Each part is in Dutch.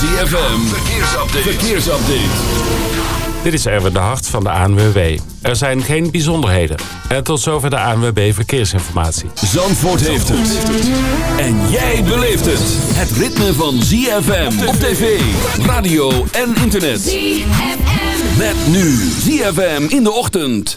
ZFM, verkeersupdate. verkeersupdate. Dit is Erwin de Hart van de ANWB. Er zijn geen bijzonderheden. En tot zover de ANWB Verkeersinformatie. Zandvoort heeft het. En jij beleeft het. Het ritme van ZFM op tv, radio en internet. ZFM. Met nu ZFM in de ochtend.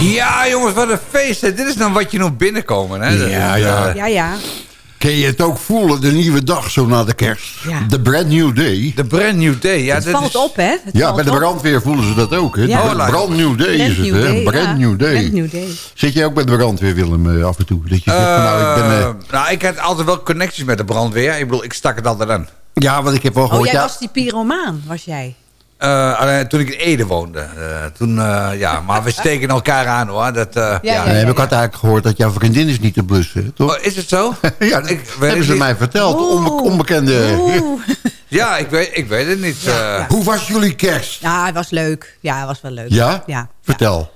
Ja, jongens, wat een feest. hè. Dit is dan wat je nog binnenkomen. Hè? Ja, ja. eh, Ja, ja. Kun je het ook voelen, de nieuwe dag zo na de kerst? Ja. De brand new day. De brand new day. Ja, Het dat valt is, op, hè? Het Ja, bij de op. brandweer voelen ze dat ook. Hè? Ja. De Oh, brand new day Brand is het. Hè? day, Brand ja. new day. Brand new day. Zit jij ook bij de brandweer, Willem, eh, af en toe? Dat je zegt, van, nou, ik ben... eh, Eh, nou, ik had altijd wel connecties met de brandweer. Ik bedoel, ik stak het altijd aan. ja, want ik heb wel Oh, gehoord... jij ja, was die pyromaan, was jij? Eh, alleen toen ik in Ede woonde. eh, toen, eh, ja, maar we steken elkaar aan hoor. Dat, eh, ja, ja. ik had eigenlijk gehoord dat jouw vriendin is niet te blussen, toch? Oh, is het zo? ja, dat ik hebben ze niet. mij verteld. Oeh. Onbe- onbekende... Oeh. Ja, ik weet, ik weet het niet. eh. Hoe was jullie kerst? Ja, het was leuk. Ja, het was wel leuk. Ja? Ja. Vertel.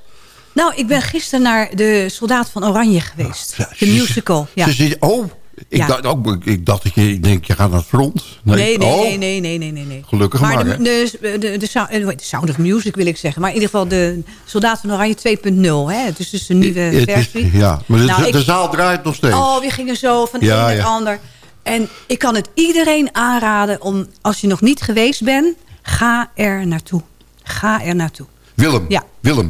Nou, ik ben gisteren naar de Soldaat van Oranje geweest. Ja, de musical. Ja. Ze oh, ik, Ja. dacht, ook, ik dacht dat je, ik denk, je gaat naar het front. Nee, nee, Oh, nee, nee, nee, nee, nee, nee. Gelukkig maar, maar. hè? de, de, de, de, sound, eh, de Sound of Music wil ik zeggen. Maar in ieder geval de Soldaat van Oranje 2.0. hè. Het is dus een nieuwe is- versie. ja, maar de, Nou, de, ik- de zaal draait nog steeds. Oh, we gingen zo van Ja, een naar ja. ander. En ik kan het iedereen aanraden om, als je nog niet geweest bent, ga er naartoe. Ga er naartoe. Willem, Ja. Willem,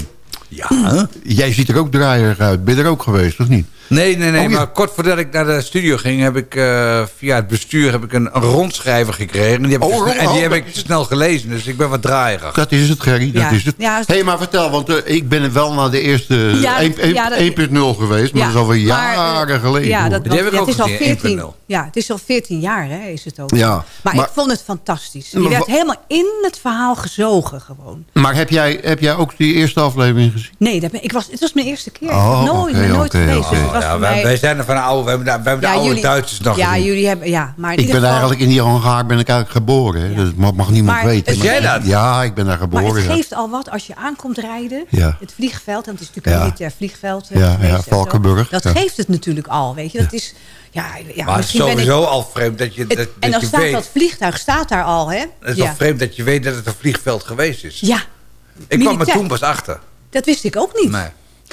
Ja. jij ziet er ook draaierig uit. Ben je er ook geweest, of niet? Nee, nee, nee. Oh, ja. Maar kort voordat ik naar de studio ging, heb ik eh, via het bestuur heb ik een, een rondschrijver gekregen. En die heb, ik, Oh, snel- en die heb ik snel gelezen. Dus ik ben wat draaierig. Dat is het, Gerry, dat Ja. is het. Ja, Hé, hey, maar vertel, want eh, ik ben wel naar de eerste Ja, een- een- ja, dat- 1.0 geweest. Maar Ja, dat is alweer maar, jaren geleden. Ja, dat, Die heb want ik het ook is al gezien, 14, 1.0. ja, het is al 14 jaar, hè, is het ook. Ja, maar, maar- ik vond het fantastisch. Je werd helemaal in het verhaal gezogen gewoon. Maar heb jij, heb jij ook die eerste aflevering gezien? Nee, dat ben, ik was, het was mijn eerste keer. Oh, nooit, nooit geweest. oké. Het was Ja, wij, mij- wij zijn er van de oude, we hebben de, we hebben de oude jullie- Duitsers nog Ja, gezien. jullie hebben, ja. Maar in Ik ben geval- eigenlijk in die hangaar ben ik eigenlijk geboren. Hè? Dat mag, mag niemand Maar weten. is maar- jij dat? Ja, ik ben daar Maar geboren. het ja. geeft al wat als je aankomt rijden. Ja. Het vliegveld, want het is natuurlijk Ja. een militair vliegveld. eh, Ja, geweest ja. Valkenburg, Dat ja. geeft het natuurlijk al, weet je. Dat is, ja, ja, Maar het is misschien ben ik... sowieso al vreemd dat je, Het- dat, en dan je staat weet... dat vliegtuig staat daar al, hè? Het is ja. al vreemd dat je weet dat het een vliegveld geweest is. ja, ik kwam er militair. toen pas achter. dat wist ik ook niet. Nee.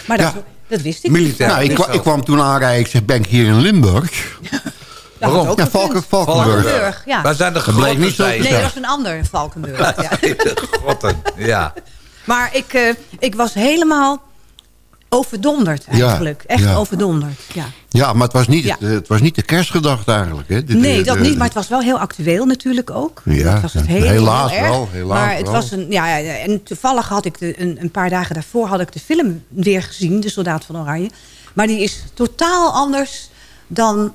Maar dat, Ja. dat wist ik Militair. niet. Nou, ik, is kwa- zo. ik kwam toen aanrijden. Ik zeg, ben ik hier in Limburg? Waarom? Ja. Valken, Valkenburg. Valkenburg, ja. Waar zijn de grotten niet zo? Nee, dat was een ander Valkenburg. ja. De grotten, ja. Maar ik, eh, ik was helemaal overdonderd eigenlijk. Echt ja. overdonderd, ja. Ja, maar het was niet, Ja. het, het was niet de kerstgedachte eigenlijk. Hè? De- Nee, de- dat de- niet, maar het was wel heel actueel natuurlijk ook. Ja, was het heel, helaas heel erg. wel, helaas maar het wel. was een, ja, en toevallig had ik de, een, een paar dagen daarvoor had ik de film weer gezien, De Soldaat van Oranje. Maar die is totaal anders dan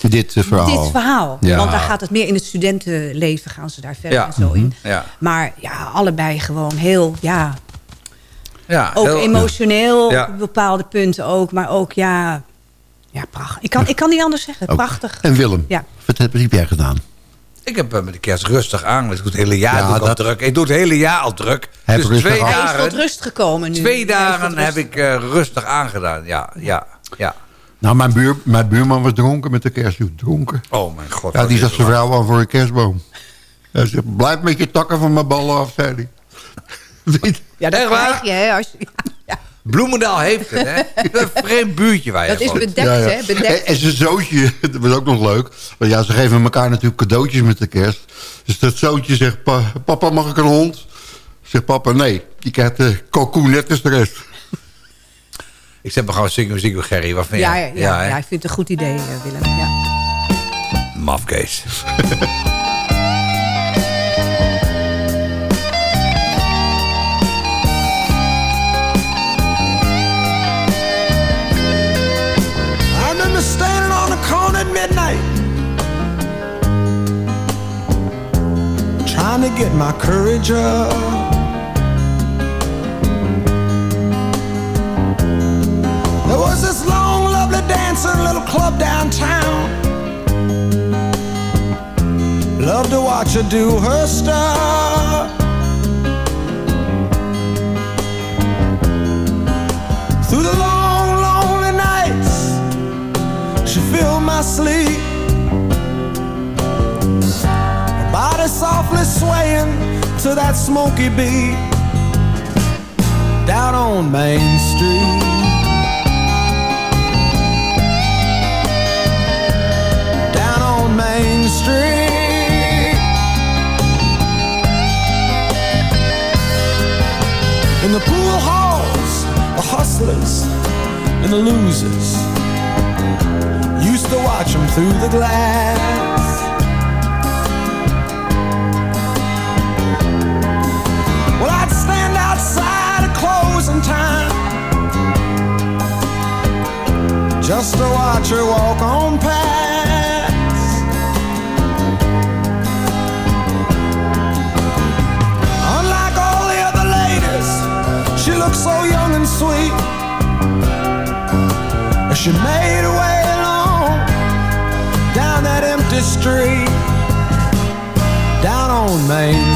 dit eh, verhaal. dit verhaal. Ja. Want daar gaat het meer in het studentenleven gaan ze daar verder Ja. en zo in. Ja. Maar ja, allebei gewoon heel, ja, Ja, ook heel- emotioneel Ja. op bepaalde punten ook. Maar ook, ja, ja prachtig. Ik kan, ik kan niet anders zeggen. Ook. Prachtig. En Willem, Ja. wat heb, jij gedaan? Ik heb eh, met de kerst rustig aan. Ik doe het hele jaar Ja, doe ik al druk. Ik doe het hele jaar al druk. Heb dus twee aan. Hij is tot dagen, rust gekomen nu. twee Hij dagen heb ik eh, rustig aangedaan. Ja, ja, ja. Nou, mijn, buur, mijn buurman was dronken met de kerstjoet. Dronken. Oh mijn god. Ja, die zag er zijn vrouw aan voor een kerstboom. Hij zegt, blijf met je takken van mijn ballen af, zei hij. Ja, dat Echt waar? krijg je, hè. Als je, ja, Bloemendaal heeft het, hè? Een vreemd buurtje waar je dat is woont. bedekt, Ja, ja. hè. Bedekt. En, en zijn zootje, dat was ook nog leuk. Want ja, ze geven elkaar natuurlijk cadeautjes met de kerst. Dus dat zootje zegt, "Pa- papa mag ik een hond? Zegt papa, nee. Die krijgt de kalkoen net als de rest. Ik zeg maar gewoon zingen muziek met Gerry. Wat vind Ja, jij? ja, ik vind het een goed idee, eh, Willem. Ja. Mafkees. Trying to get my courage up. There was this long, lovely dancing little club downtown. Love to watch her do her stuff. Through the long, lonely nights, she filled my sleep. Body softly swaying to that smoky beat down on Main Street. Down on Main Street. In the pool halls, the hustlers and the losers used to watch them through the glass. At closing time just to watch her walk on past. Unlike all the other ladies, she looked so young and sweet. As she made her way along down that empty street, down on Main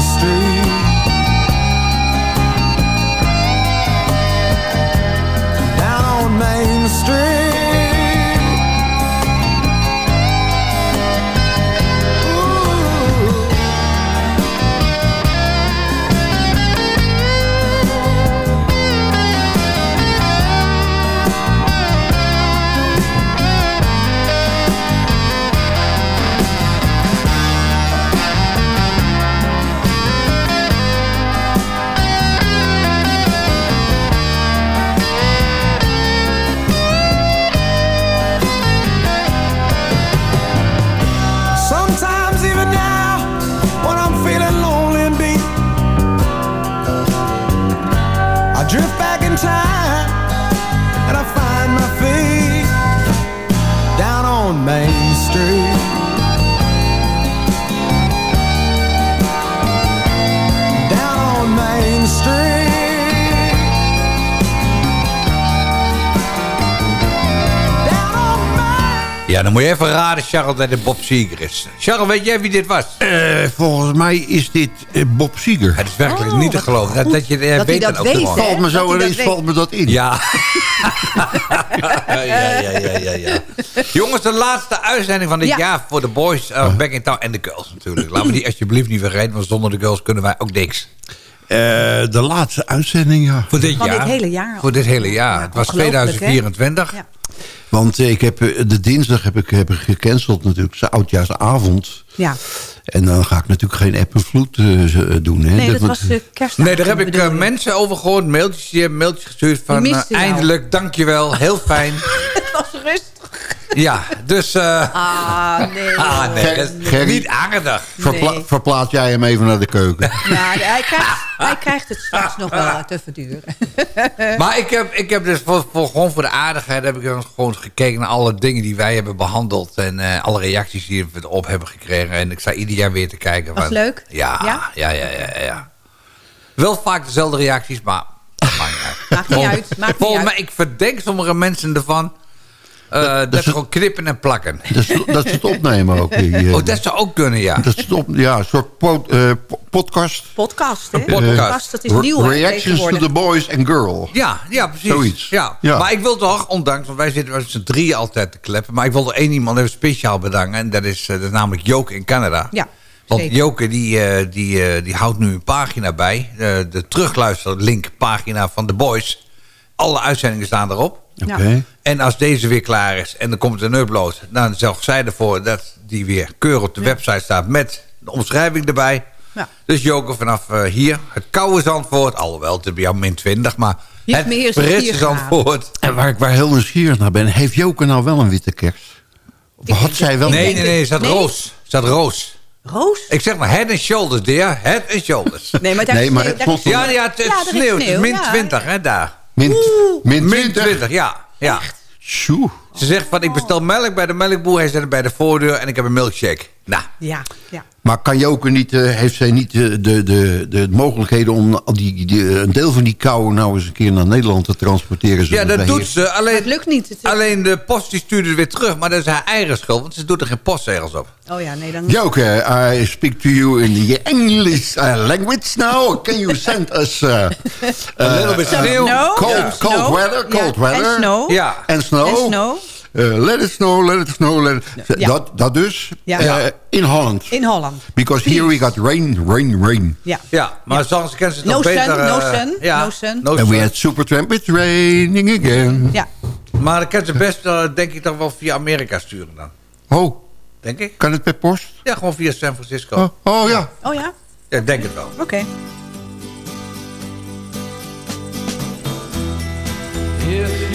dan moet je even raden, Charles, dat het Bob Seger is. Charles, weet jij wie dit was? Eh, volgens mij is dit eh, Bob Seeger. Het is werkelijk Oh, niet te wat geloven. Dat, dat je het eh, dat hij weet dat ook weet? Valt me dat zo ineens valt me dat in. Ja. ja, ja, ja, ja, ja. Jongens, de laatste uitzending van dit Ja. jaar voor de boys uh, Back in Town en de girls natuurlijk. Laten we die alsjeblieft niet vergeten, want zonder de girls kunnen wij ook niks. Eh, de laatste uitzending, ja. Voor dit Van jaar. dit hele jaar. Voor dit hele jaar. Ja, het was ongelooflijk, hè? 2024. Ja. Want ik heb, eh, de dinsdag heb ik, heb ik gecanceld natuurlijk. Zijn oudjaarsavond. Ja. En dan ga ik natuurlijk geen app en vloed eh, doen. Hè. Nee, dat was kerst. Nee, daar heb ik mensen over gehoord, mailtjes, die hebben mailtjes gestuurd van eindelijk, dankjewel, heel fijn. Het was rustig. Ja, dus eh Ah, nee. ah, nee, dat is niet. Verpla- Nee. Verplaats jij hem even naar de keuken. Ja, hij krijgt, hij krijgt het straks nog wel te verduren. Maar ik heb, ik heb dus voor, voor, gewoon voor de aardigheid heb ik dan gewoon gekeken naar alle dingen die wij hebben behandeld. En eh, alle reacties die we erop hebben gekregen. En ik sta ieder jaar weer te kijken. Was van- leuk? Ja, Ja? ja, ja, ja. Wel vaak dezelfde reacties, maar... maakt niet Maakt niet uit. Volgens mij, uit. ik verdenk sommige mensen ervan... eh, dat, dat ze is- gewoon knippen en plakken. Dat ze, dat het opnemen ook. Die, eh, Oh, dat zou ook kunnen, ja. dat ze het op, ja, een soort pod- eh, po- podcast. Podcast, hè? Podcast. dat is nieuw, hè, Reactions to the boys and girl. Ja, ja, precies. Zoiets. Ja. Ja. Maar ik wil toch, ondanks, want wij zitten met z'n drieën altijd te kleppen... maar ik wil er één iemand even speciaal bedanken... en dat is, eh, dat is namelijk Joke in Canada. Ja, Want zeker. Joke die, eh, die, eh, die houdt nu een pagina bij. eh, de terugluisterlink pagina van The Boys. Alle uitzendingen staan erop. Oké. En als deze weer klaar is en er komt een upload... dan zorgt zij ervoor dat die weer keurig op de website staat... met de omschrijving erbij. Ja. Dus Joke vanaf eh, hier, het koude Zandvoort... alhoewel het is bij jou min 20, maar het Britse. Zandvoort... En waar ik waar heel nieuwsgierig naar ben... heeft Joke nou wel een witte kerst? Of had zij wel... Nee, nee, nee, staat Nee? roos. Staat roos. Roos? Ik zeg maar head and shoulders, dear. Head and shoulders. Nee, maar daar Nee, maar sneeuw, het daar ja, ja, het, Ja, is sneeuwt. Het is sneeuw, min ja. 20, hè, daar. Min, min Min 20? 20, ja. Tjoe. Ze zegt van, ik bestel melk bij de melkboer. Hij zet het bij de voordeur en ik heb een milkshake. Nou, Ja, ja. Maar kan Joke niet, eh, heeft zij niet eh, de, de, de, de mogelijkheden om al die, die, een deel van die kou nou eens een keer naar Nederland te transporteren? ja, dat doet ze. Alleen, Het lukt niet. Het- alleen de post die stuurde het weer terug. Maar dat is haar eigen schuld, want ze doet er geen postzegels op. Oh ja, nee, dan... Joke, I speak to you in the English uh, language now. Can you send us uh, Een little bit sneeuw. Snow. cold, cold weather? Cold weather? Snow. Ja. En snow? En snow. Uh, let it snow, let it snow. Let it... Ja. Dat, dat dus Ja. uh, Ja. in Holland. In Holland. Because here we got rain, rain, rain. Ja. Ja, maar soms kennen ze het No nog sun, beter... no eh, sun, ja, no sun. no And we sun. had Supertramp, it's raining again. Ja. Maar dan kan ze best, eh, denk ik, toch wel via Amerika sturen dan. Oh, Denk ik. kan het per post? Ja, gewoon via San Francisco. Oh, oh ja. Oh ja? Ja, ik denk het wel. Oké. If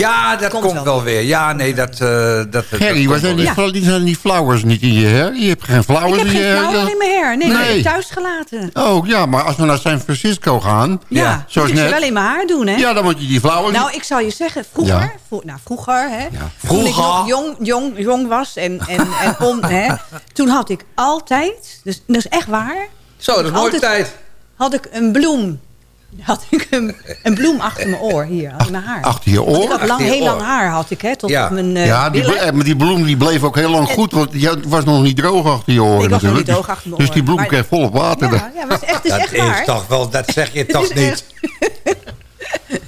Ja, dat Komt komt, wel wel weer. Ja, nee, dat... eh dat, dat Gerry, komt waar zijn die, die, zijn die flowers niet in je her? Je hebt geen flowers Ik heb in je geen her. flauwer in mijn haar. Nee, Nee. die heb ik thuis gelaten. Oh, ja, maar als we naar San Francisco gaan... Ja, Ja, moet ik ze net. wel in mijn haar doen, hè? Ja, dan moet je die flowers... Nou, ik zal je zeggen, vroeger, Ja. vro- nou, vroeger, hè, toen ik Vroeger. nog jong, jong, jong was en, en, en om, hè, toen had ik altijd, dus dat is echt waar, Zo, dat is mooie Altijd- tijd. had ik een bloem. Had ik een, een bloem achter mijn oor, hier, in mijn haar. Achter je Want ik oor? had lang, Achter heel lang oor. haar, had ik, hè, tot Ja. op mijn eh ja, die, eh, maar die bloem die bleef ook heel lang goed, want had- was nog niet droog achter je oren Ik was nog niet droog achter mijn Dus die bloem Maar- kreeg volop water. Ja, ja, maar het is echt, het is Dat echt is waar. toch wel... Dat zeg je Het toch niet?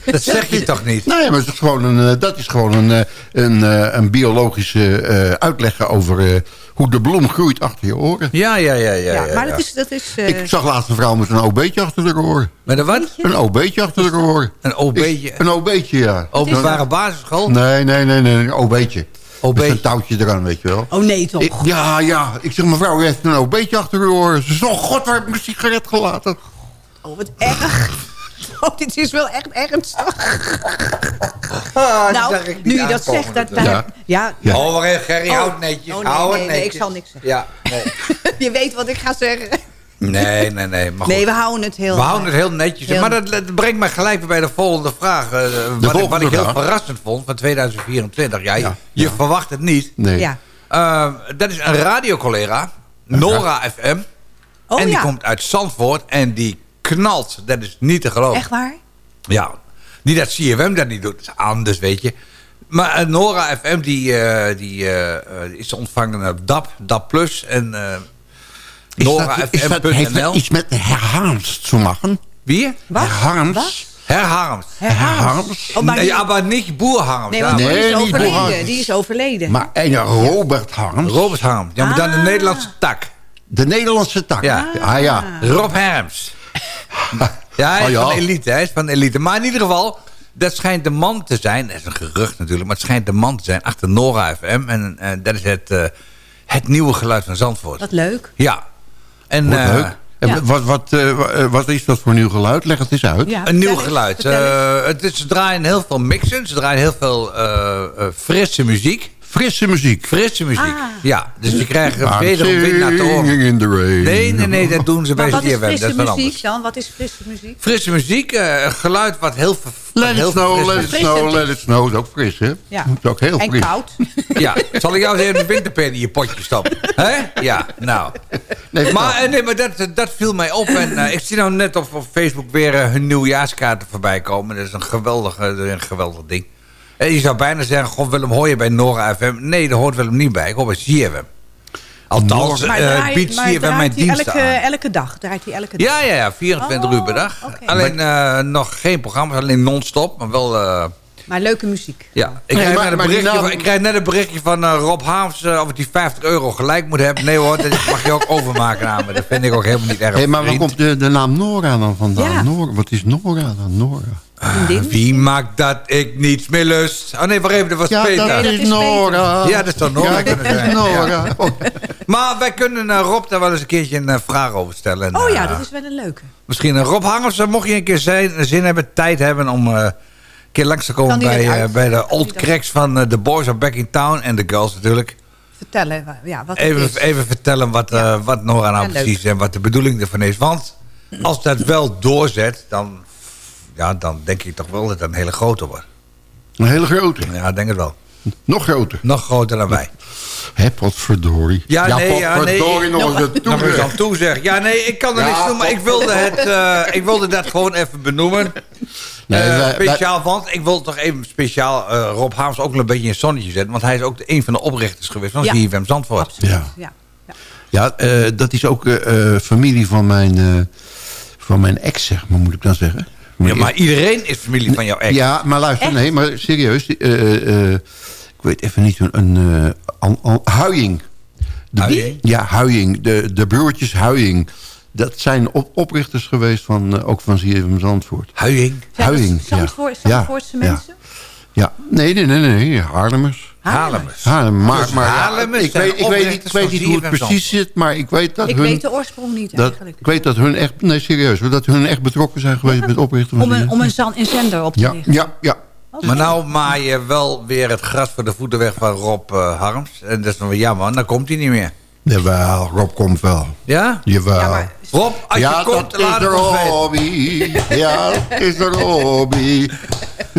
Dat zeg je toch niet? Nee, maar het is gewoon een, eh, dat is gewoon een, eh, een, eh, een biologische eh, uitleg over eh, hoe de bloem groeit achter je oren. Ja, ja, ja, ja. Ja, ja, maar ja. dat is... Dat is eh, Ik zag laatst een vrouw met een OB'tje achter de oren. Met een wat? Een OB'tje achter de oren. Een OB'tje? Een OB'tje, ja. Openbare basisschool? Nee, nee, nee, nee, een OB'tje. OB'tje. Met een touwtje eraan, weet je wel. oh nee, toch? Ik- ja, ja. Ik zeg, mevrouw, u heeft een OB'tje achter uw oren. Ze zegt, oh god, waar heb ik mijn sigaret gelaten? Oh, wat erg. Oh, dit is wel echt ernstig. Ah, nou, nu je dat zegt, dat, daar- ja. Ja. Oh, maar Gerry, Oh. houd netjes. Oh, nee, ik zal niks zeggen. Ja, nee. je weet wat ik ga zeggen. Nee, nee, nee. Maar goed. Nee, we houden het heel... We houden het heel netjes. Heel- Maar dat, dat brengt mij gelijk bij de volgende vraag. eh, wat, ik, volgende wat ik heel vraag. verrassend vond van 2024. Ja, je, Ja, je verwacht het niet. Nee. Ja. Eh, dat is een radiocollega, Nora FM. Oh en die ja, komt uit Zandvoort en die knalt. Dat is niet te geloven. echt waar? Ja, niet dat CFM dat niet doet, dat is anders, weet je. Maar eh, Nora FM die, eh, die, eh, is te ontvangen op DAP, DAP Plus en uh, NoraFM.nl. iets met Herharms te maken? Wie? Wat? Herharms? Wat? Herharms. Herharms? Oh, maar Nee, ja, maar niet Boerharms. nee, want die Nee, is niet overleden. Die is overleden. Maar en Robert Harms? Robert Harms. Ja, maar dan de Ah. Nederlandse tak. De Nederlandse tak. Ja. Ah ja. Rob Harms. Ja, hij is Oh, ja. van elite. Hij is van elite. Maar in ieder geval, dat schijnt de man te zijn. Dat is een gerucht natuurlijk. Maar het schijnt de man te zijn achter Nora FM. En eh, dat is het, eh, het nieuwe geluid van Zandvoort. Wat leuk. Ja. En, Wat eh, leuk. En ja. wat, wat, eh, wa- eh, wat is dat voor nieuw geluid? Leg het eens uit. Ja, Een nieuw geluid. Eh, het is, ze draaien heel veel mixen. Ze draaien heel veel frisse muziek. Frisse muziek. Frisse muziek. Ah. Ja, dus je krijgt I'm wederom wind naar te horen. in the rain. Nee, nee, nee, dat doen ze bij Maar wat is CFM. Dat frisse is muziek dan? Wat is frisse muziek? Frisse muziek, eh, een geluid wat heel wat Let heel it snow, let is. it snow, let it snow. Dat is ook fris, hè? Ja. Dat is ook heel En fris. koud. Ja, zal ik jou eens even de winterpen in je potje stoppen? Hè? Ja, nou. Nee, Maar, eh, nee, maar dat, dat viel mij op. En eh, ik zie nou net op, op Facebook weer hun nieuwjaarskaarten voorbij komen. Dat is een geweldig, eh, een geweldig ding. En je zou bijna zeggen, god Willem, hoor je bij Nora FM? Nee, daar hoort Willem niet bij. Ik hoor bij CFM. Althans, Maar eh biedt maar CFM mijn diensten elke, aan. elke dag? Draait hij elke dag? Ja, ja, ja, 24 Oh, uur per dag. oké. Alleen eh, nog geen programma's, alleen non-stop. Maar wel... eh, Maar leuke muziek. Ja, ik, Nee, krijg maar- net een naam- van, ik krijg net een berichtje van eh, Rob Haams... eh, of ik die 50 euro gelijk moet hebben. Nee hoor, dat mag je ook overmaken aan me. Dat vind ik ook helemaal niet erg. Hey, maar waar komt de, de naam Nora dan vandaan? Ja. Nora, wat is Nora dan? Nora. Vriendin? Wie maakt dat ik niets meer lust? Oh nee, wacht even, dat was Ja, Peter. dat dat is is Nora. Ja, dat zou Nora Ja, dat kunnen is. Nora. Oh, Maar wij kunnen eh, Rob daar wel eens een keertje een eh, vraag over stellen. En, Oh ja, eh, dat is wel een leuke. Misschien een Rob Hangers, mocht je een keer zijn, zin hebben, tijd hebben om eh, een keer langs te komen bij, bij de old cracks van The Boys Are Back in Town en de girls natuurlijk. Vertellen ja, wat Even, is. even vertellen wat, Ja. eh, wat Nora nou Ja, leuk. precies en wat de bedoeling ervan is. Want als dat wel doorzet, dan, ja, dan denk ik toch wel dat het een hele grote wordt. een hele grote. Ja, ik denk het wel. Nog groter. Nog groter dan wij. Hé, potverdorie. Ja, nee, ja, nee. potverdorie nog eens een Nog eens toezicht. aan toe zeg. Ja, nee, ik kan er Ja, niks doen, maar ik wilde, het, eh, ik wilde dat gewoon even benoemen. Nee, Eh, wij- wij- speciaal, want ik wil toch even speciaal eh, Rob Haams ook een beetje in het zonnetje zetten. Want hij is ook de- een van de oprichters geweest van Ja. CFM Zandvoort. Absoluut. Ja. Ja. Ja. Ja, eh, dat is ook familie van mijn, eh, van mijn ex, zeg maar, moet ik dan zeggen. Ja, maar iedereen is familie van jouw ex. Ja, maar luister, Echt? nee, maar serieus. die, eh, eh, ik weet even niet, een, een eh, An- An- Huying. De- Huying? Ja, Huying. De, de broertjes Huying. Dat zijn op, oprichters geweest van, eh, ook van ZFM Zandvoort. Dat Huijing, ja. Zandvoort, Zandvoortse ja. mensen? Ja, nee, nee, nee, nee, Haarlemmers. Haarlemmers. Haarlem, maar, Dus maar ja, ik, weet, ik, weet niet, ik weet hoe het precies zit, maar ik weet dat Ik hun... weet de oorsprong niet dat, eigenlijk. ik weet dat hun echt, nee serieus, dat hun echt betrokken zijn geweest met het oprichten van Om een, om een, zan, een zender op te Ja, richten. ja, ja. Maar nou maai je wel weer het gras voor de voeten weg van Rob eh, Harms. En dat is nog wel jammer, dan komt hij niet meer. Jawel, Rob komt wel. Ja? Jawel. Ja, maar Rob, als ja, je komt, laat het de ons weten. hobby. Ja, dat is de hobby.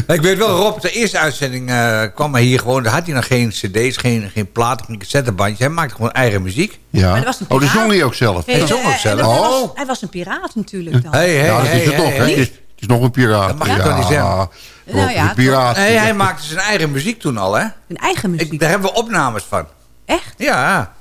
Ik weet wel, Rob, de eerste uitzending eh, kwam hij hier gewoon... Daar had hij nog geen cd's, geen, geen platen, geen cassettebandjes. Hij maakte gewoon eigen muziek. Ja. Maar dat was een oh, dat piraat. zong hij ook zelf. Hey, Hij zong ook eh, zelf. en Hij, Oh. was, hij was een piraat natuurlijk dan. Hey, hey, ja, dat hey, is het toch, hè? hey. Het is, het is nog een piraat. Dat mag je toch niet zeggen? Nou ja, een piraat. Nee, hij maakte zijn eigen muziek toen al, hè? Een eigen muziek. Ik, daar hebben we opnames van. Echt? Ja.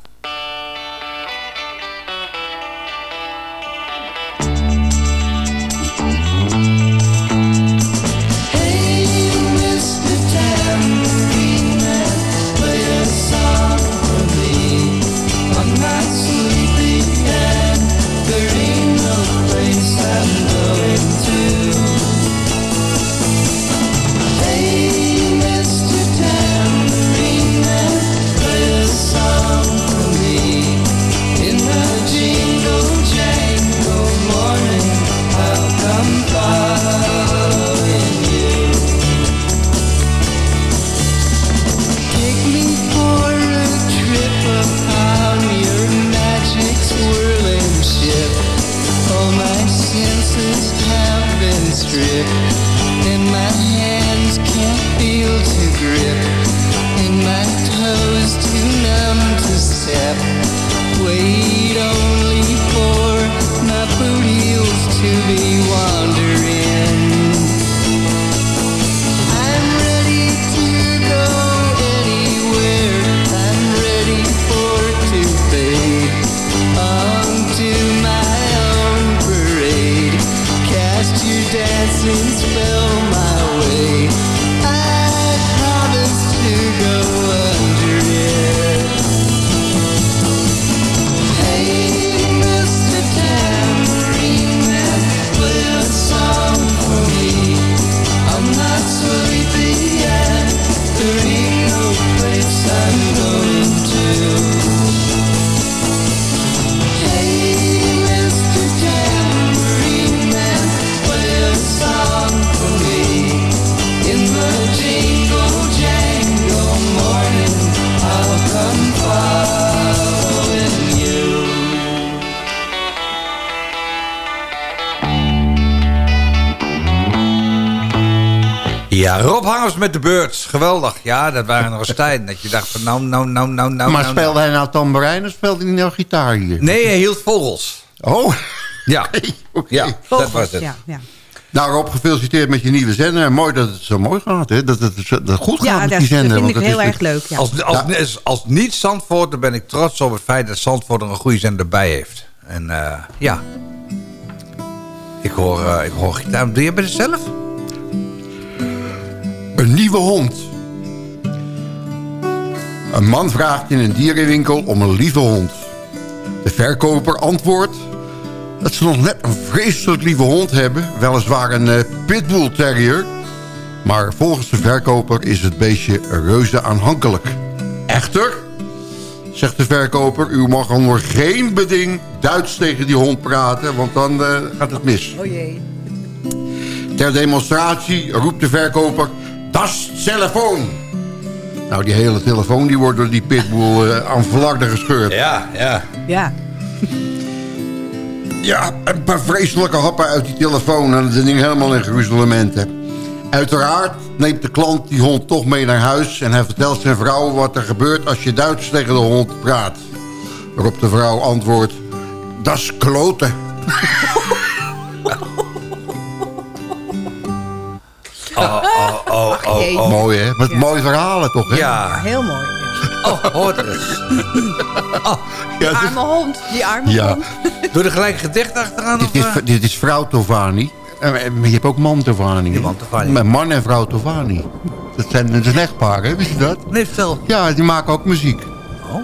Rob Hangers met de Birds. Geweldig. Ja, dat waren nog eens tijden. Dat je dacht van nou, nou, nou, nou, nou. Maar nou, speelde hij nou tamboerijn of speelde hij nou gitaar hier? Nee, hij hield vogels. Oh, Ja, ja dat Vogels, was het. Ja, ja. Nou Rob, gefeliciteerd met je nieuwe zender. En mooi dat het zo mooi gaat, hè? Dat het dat goed gaat ja met dat, die dat zender. vind want ik dat heel erg leuk. Ja. Als, als, als, niet Zandvoort, dan ben ik trots op het feit dat Zandvoort er een goede zender bij heeft. En eh, ja, ik hoor, eh, ik hoor gitaar. Doe je bij zelf? Een nieuwe hond. Een man vraagt in een dierenwinkel om een lieve hond. De verkoper antwoordt dat ze nog net een vreselijk lieve hond hebben. Weliswaar een eh, pitbull terrier. Maar volgens de verkoper is het beestje reuze aanhankelijk. Echter, zegt de verkoper... u mag onder geen beding Duits tegen die hond praten... want dan eh, gaat het mis. Oh jee. Ter demonstratie roept de verkoper... Das telefoon! Nou, die hele telefoon die wordt door die pitbull eh, aan flarden gescheurd. Ja, ja. Ja. Ja, een paar vreselijke happen uit die telefoon... en het ding helemaal in gruzelementen. Uiteraard neemt de klant die hond toch mee naar huis... en hij vertelt zijn vrouw wat er gebeurt als je Duits tegen de hond praat. Waarop de vrouw antwoordt... Das kloten. Oh, oh, Jee. oh. Mooi, hè? Wat Ja. mooie verhalen, toch, hè? Ja. Heel mooi. Oh, hoort er eens. ja Die is- arme hond. Die arme Ja. hond. Doe er gelijk gedicht achteraan? Of, Dit is, eh? dit is vrouw Tovani. En- en- Maar je hebt ook man Tovani. man Tovani. Met man en vrouw Tovani. Dat zijn dat is een echtpaar, hè? Wist je dat? Nee, vertel. Ja, die maken ook muziek.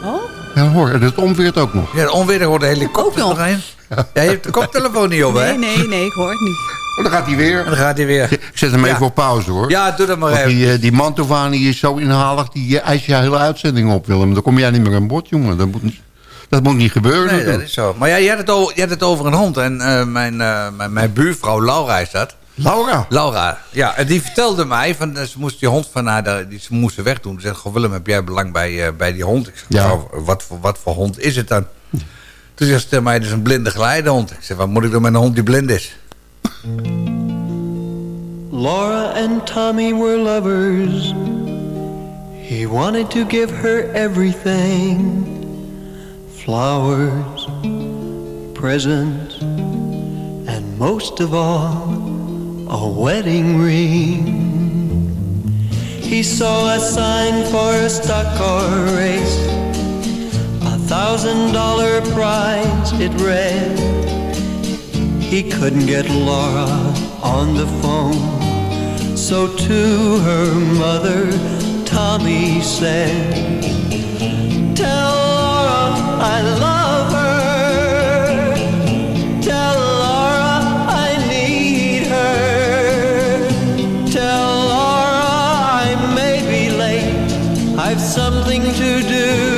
Oh. Ja, hoor, en dat omweert ook nog. Ja, de onweer hoort de helikopter Ook nog. Ja, je hebt de koptelefoon niet op, hè? Nee, nee, nee, ik hoor het niet. Oh, dan gaat hij weer. En dan gaat hij weer. Ik zet hem Ja. even op pauze, hoor. Ja, doe dat maar Want even. die, eh, die man Tovani is zo inhalig, die eh, eist je hele uitzending op, Willem. Dan kom jij niet meer aan bod, jongen. Dat moet niet, dat moet niet gebeuren. Nee, dat is zo. Maar ja, je had het over, je had het over een hond. En eh, mijn, mijn, mijn buurvrouw Laura is dat. Laura. Laura, ja, en die vertelde mij, van, ze moest die hond van haar, die, ze moesten wegdoen. Ze zei, goh Willem, heb jij belang bij, bij die hond? Ik zeg, Ja. nou, wat, voor, wat voor hond is het dan? Toen zei ze tegen mij, het is een blinde geleidehond. Ik zei, wat moet ik doen met een hond die blind is? Laura and Tommy were lovers. He wanted to give her everything flowers, presents, and most of all, a wedding ring. He saw a sign for a stock car race, a thousand dollar prize, it read. He couldn't get Laura on the phone. So to her mother, Tommy said, Tell Laura I love her. Tell Laura I need her. Tell Laura I may be late. I've something to do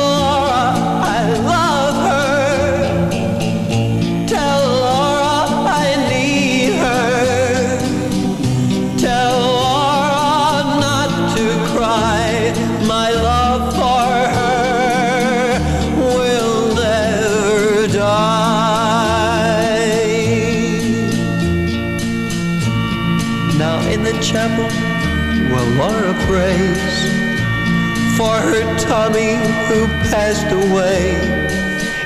prays for her Tommy who passed away.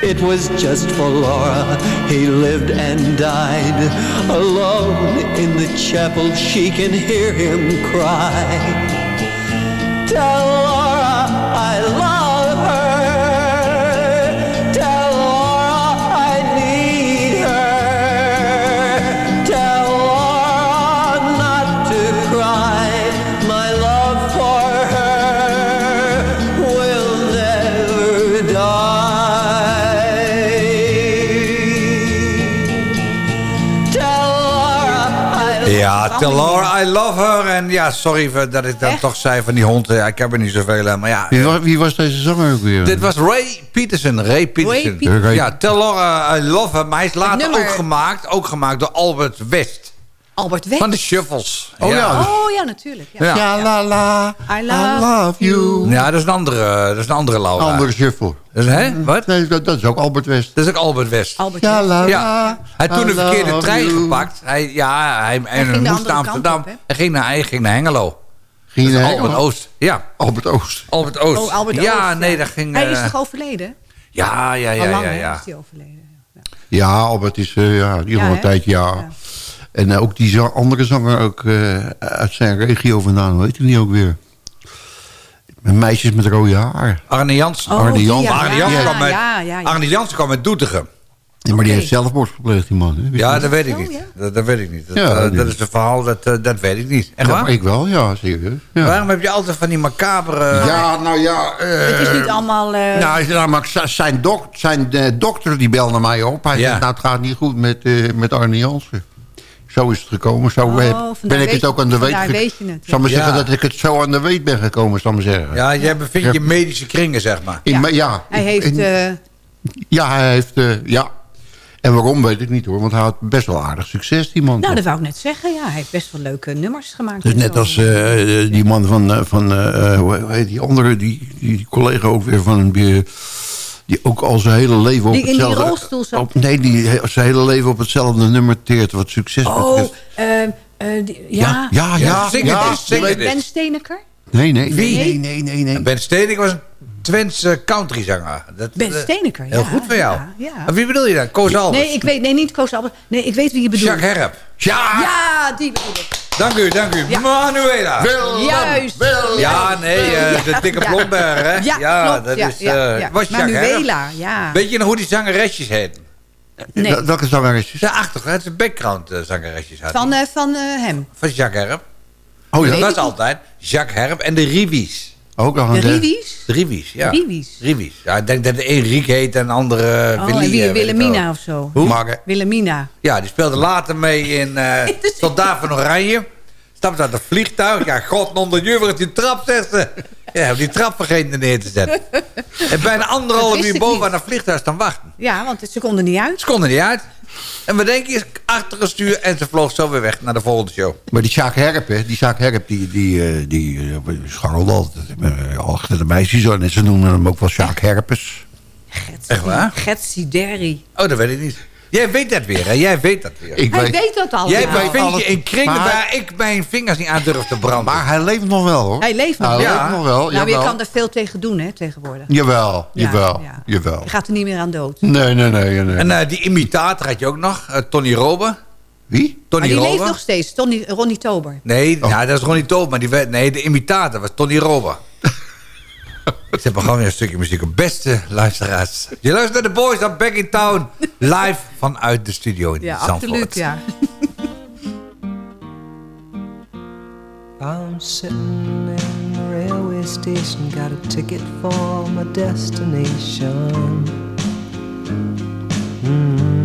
It was just for Laura he lived and died. Alone in the chapel, she can hear him cry. Tell Laura I love her. En ja, sorry voor dat ik Echt? toch zei van die hond. Ja, ik heb er niet zoveel aan. Maar ja, Wie was, wie was deze zanger ook weer? dit was Ray Peterson. Ray Peterson. Peterson. Ray- Ja, tell Laura I love her. Maar hij is later nummer- ook gemaakt. Ook gemaakt door Albert West. Albert West. Van de Shuffles. Oh ja. Oh ja, natuurlijk. Ja. Ja. Ja, la la, I love you. Ja, dat is een andere, dat is een andere Laura. Andere shuffle. Dus, hè? Wat? Nee, dat, dat is ook Albert West. Dat is ook Albert West. Albert Ja, West. la Ja, la. hij had toen de verkeerde trein you. gepakt. Hij, ja, hij, en ging moest naar Amsterdam. op, hij, ging naar, hij ging naar Hengelo. Ging naar Albert? Oost. Ja, Albert Oost. Albert Oost. Oh, Albert ja, Oost, nee, dat ging... Hij is eh, toch overleden? Ja, ja, ja, Al lang ja, ja. is hij overleden. Ja. Ja, Albert is eh, ja, die Ja, al een tijdje, ja. En eh, ook die za- andere zanger ook, eh, uit zijn regio vandaan, heet hij niet ook weer? Met meisjes met rode haar. Arne Jansen. Oh, Arne die, Jansen. ja, Arne kwam met, ja, ja, ja. Arne kwam met Doetinchem. Ja, maar die heeft zelfmoord gepleegd, die man. Hè? Weet Ja, dat weet ik Oh, niet. ja? Dat, dat weet ik niet. Dat, Ja, eh, dat is een verhaal, dat, dat weet ik niet. Echt Ja, waar? ik wel, ja, serieus. Ja, Waarom heb je altijd van die macabere... ja nou ja... eh, Het is niet allemaal... eh, Nou, nou, zijn, dok, zijn dokter die belde mij op. Hij Ja. zegt, nou, het gaat niet goed met, eh, met Arne Jansen. Zo is het gekomen. Zo Oh, heb- ben ik het ook aan de weet gek- weet je het, Zal maar ja. zeggen Ja. dat ik het zo aan de weet ben gekomen, zal maar zeggen. Ja, jij bevindt je in medische kringen, zeg maar. In Ja. me- ja. hij heeft... In- eh, ja, hij heeft... eh, ja. En waarom weet ik niet hoor. Want hij had best wel aardig succes, die man. nou, toch? dat wou ik net zeggen. Ja, hij heeft best wel leuke nummers gemaakt. Dus net zo. als eh, die man van, van eh, hoe heet die andere, die, die collega ook weer van die, ook al zijn hele leven op Die in die hetzelfde... rolstoel zat? op, nee, die zijn hele leven op hetzelfde nummer teert, wat succes Oh, betreft. die- ja. ja, ja. Ja, zing het ja. Ben Steneker? Nee, nee, Wie? nee, nee, nee, nee. Ben Steding was een Twentse countryzanger. Dat, Ben eh, Steeneker, Heel goed van jou. ja, wie bedoel je dan? Koos Albers? Nee, ik weet, nee, niet Koos Albers. Nee, ik weet wie je bedoelt. Jacques Herp. Ja, Ja, die bedoel ik. Dank u, dank u. Ja. Manuela. Willem, Juist. Willem. Ja, nee, eh, de dikke Ja. Blomberg, hè? Ja, klopt. dat ja, is... ja, eh, ja. Was Jacques Herp. Manuela, ja. Weet je nog hoe die zangeresjes heten? Nee, Wel- Welke zangeresjes? Ze achtig, hè? Ze background eh, zangeresjes had. van, eh, van eh, hem. van Jacques Herp. Oh Dat ja, was altijd Jacques Herp en de Rivies. Ook nog De een... eh, Rivies? De Rivies, ja. Rivies. Rivies. Ja, ik denk dat de een Riek heet en de andere Oh, en eh, Willemina of zo. Hoe? Willemina. Ja, die speelde later mee in uh, Soldaat van Oranje. Stapte uit een vliegtuig. Ja, god, onder juwer die trap zetten. Ja, die trap vergeten neer te zetten. En bijna anderhalf uur boven niet. aan een vliegtuig staan wachten. Ja, want ze konden niet uit. Ze konden niet uit. En we denken, is achter een stuur en ze vloog zo weer weg naar de volgende show. maar die Sjaak Herp, hè, die Sjaak Herp, die, die, eh, die eh, scharrelde altijd eh, achter de meisjes. zo. En ze noemen hem ook wel Sjaak Herpes. Echt waar? Getsi Derry. Oh, dat weet ik niet. Jij weet dat weer, hè? Jij weet dat weer. Ik Hij weet, weet dat al. Jij ja. bevindt je in kringen Maar- waar ik mijn vingers niet aan durf te branden. maar hij leeft nog wel, hoor. Hij leeft nog Hij wel. leeft nog wel, Nou, je kan er veel tegen doen, hè, tegenwoordig. Jawel, Ja, jawel, ja. jawel. Je gaat er niet meer aan dood. Nee, nee, nee. nee. En eh, die imitator had je ook nog. eh, Tony Rober. Wie? Tony maar die Rober. leeft nog steeds. Tony, Ronnie Tober. Nee, Oh. ja, dat is Ronnie Toop, maar die werd, nee, de imitator was Tony Rober. Ze hebben gewoon weer een stukje muziek. op. Beste luisteraars. Je luistert naar de Boys of Back in Town. Live vanuit de studio in Ja, Zandvoort. absoluut, ja. I'm sitting in the railway station, got a ticket for my destination. Mm.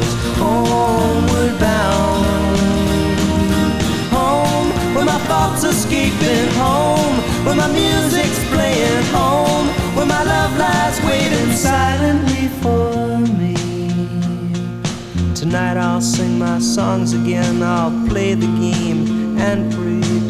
thoughts escaping home, where my music's playing home, where my love lies waiting silently for me. Tonight I'll sing my songs again, I'll play the game and pretend.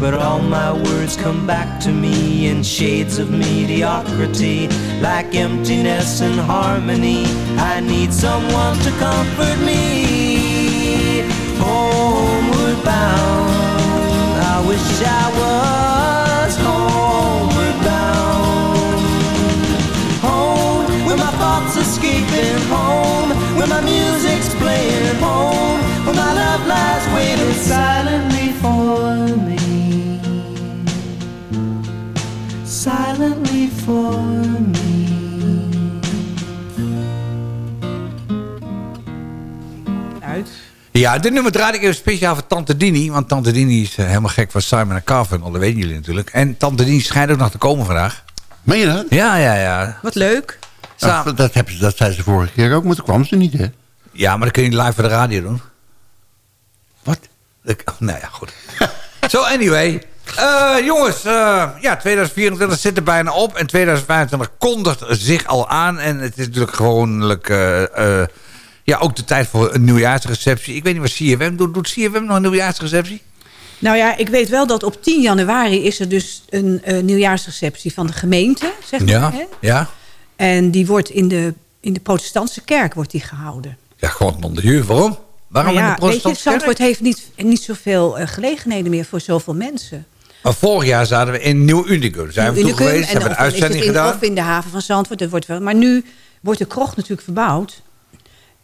But all my words come back to me in shades of mediocrity, like emptiness and harmony. I need someone to comfort me. Homeward bound, I wish I was homeward bound. Home, where my thoughts escaping home, where my music's playing home, where my love lies waiting silently for Ja, dit nummer draai ik even speciaal voor Tante Dini. Want Tante Dini is eh, helemaal gek van Simon en Garfunkel. Dat weten jullie natuurlijk. En Tante Dini schijnt ook nog te komen vandaag. Meen je dat? Ja, ja, ja. Wat leuk. Samen- Nou, dat, hebben ze, dat zei ze vorige keer ook, maar toen kwam ze niet, hè? Ja, maar dat kun je niet live voor de radio doen. Wat? Ik- oh, nou ja, goed. Zo, anyway. Eh, jongens, eh, ja, 2024 zit er bijna op. En 2025 kondigt zich al aan. En het is natuurlijk gewoonlijk... eh, eh, ja, ook de tijd voor een nieuwjaarsreceptie. Ik weet niet wat CFM doet. Doet CFM nog een nieuwjaarsreceptie? Nou ja, ik weet wel dat op 10 januari is er dus een eh, nieuwjaarsreceptie van de gemeente, zeg maar. Hè? Ja. En die wordt in de, in de protestantse kerk wordt die gehouden. Ja, god, man de huur. Waarom? Waarom Maar in ja, de weet je, protestantse Zandvoort heeft niet, niet zoveel eh, gelegenheden meer voor zoveel mensen. Maar vorig jaar zaten we in Nieuw Unicum. Daar Zijn we toen geweest, en hebben we een uitzending in, gedaan. Of in de haven van Zandvoort. Dat wordt wel, maar nu wordt de krocht natuurlijk verbouwd.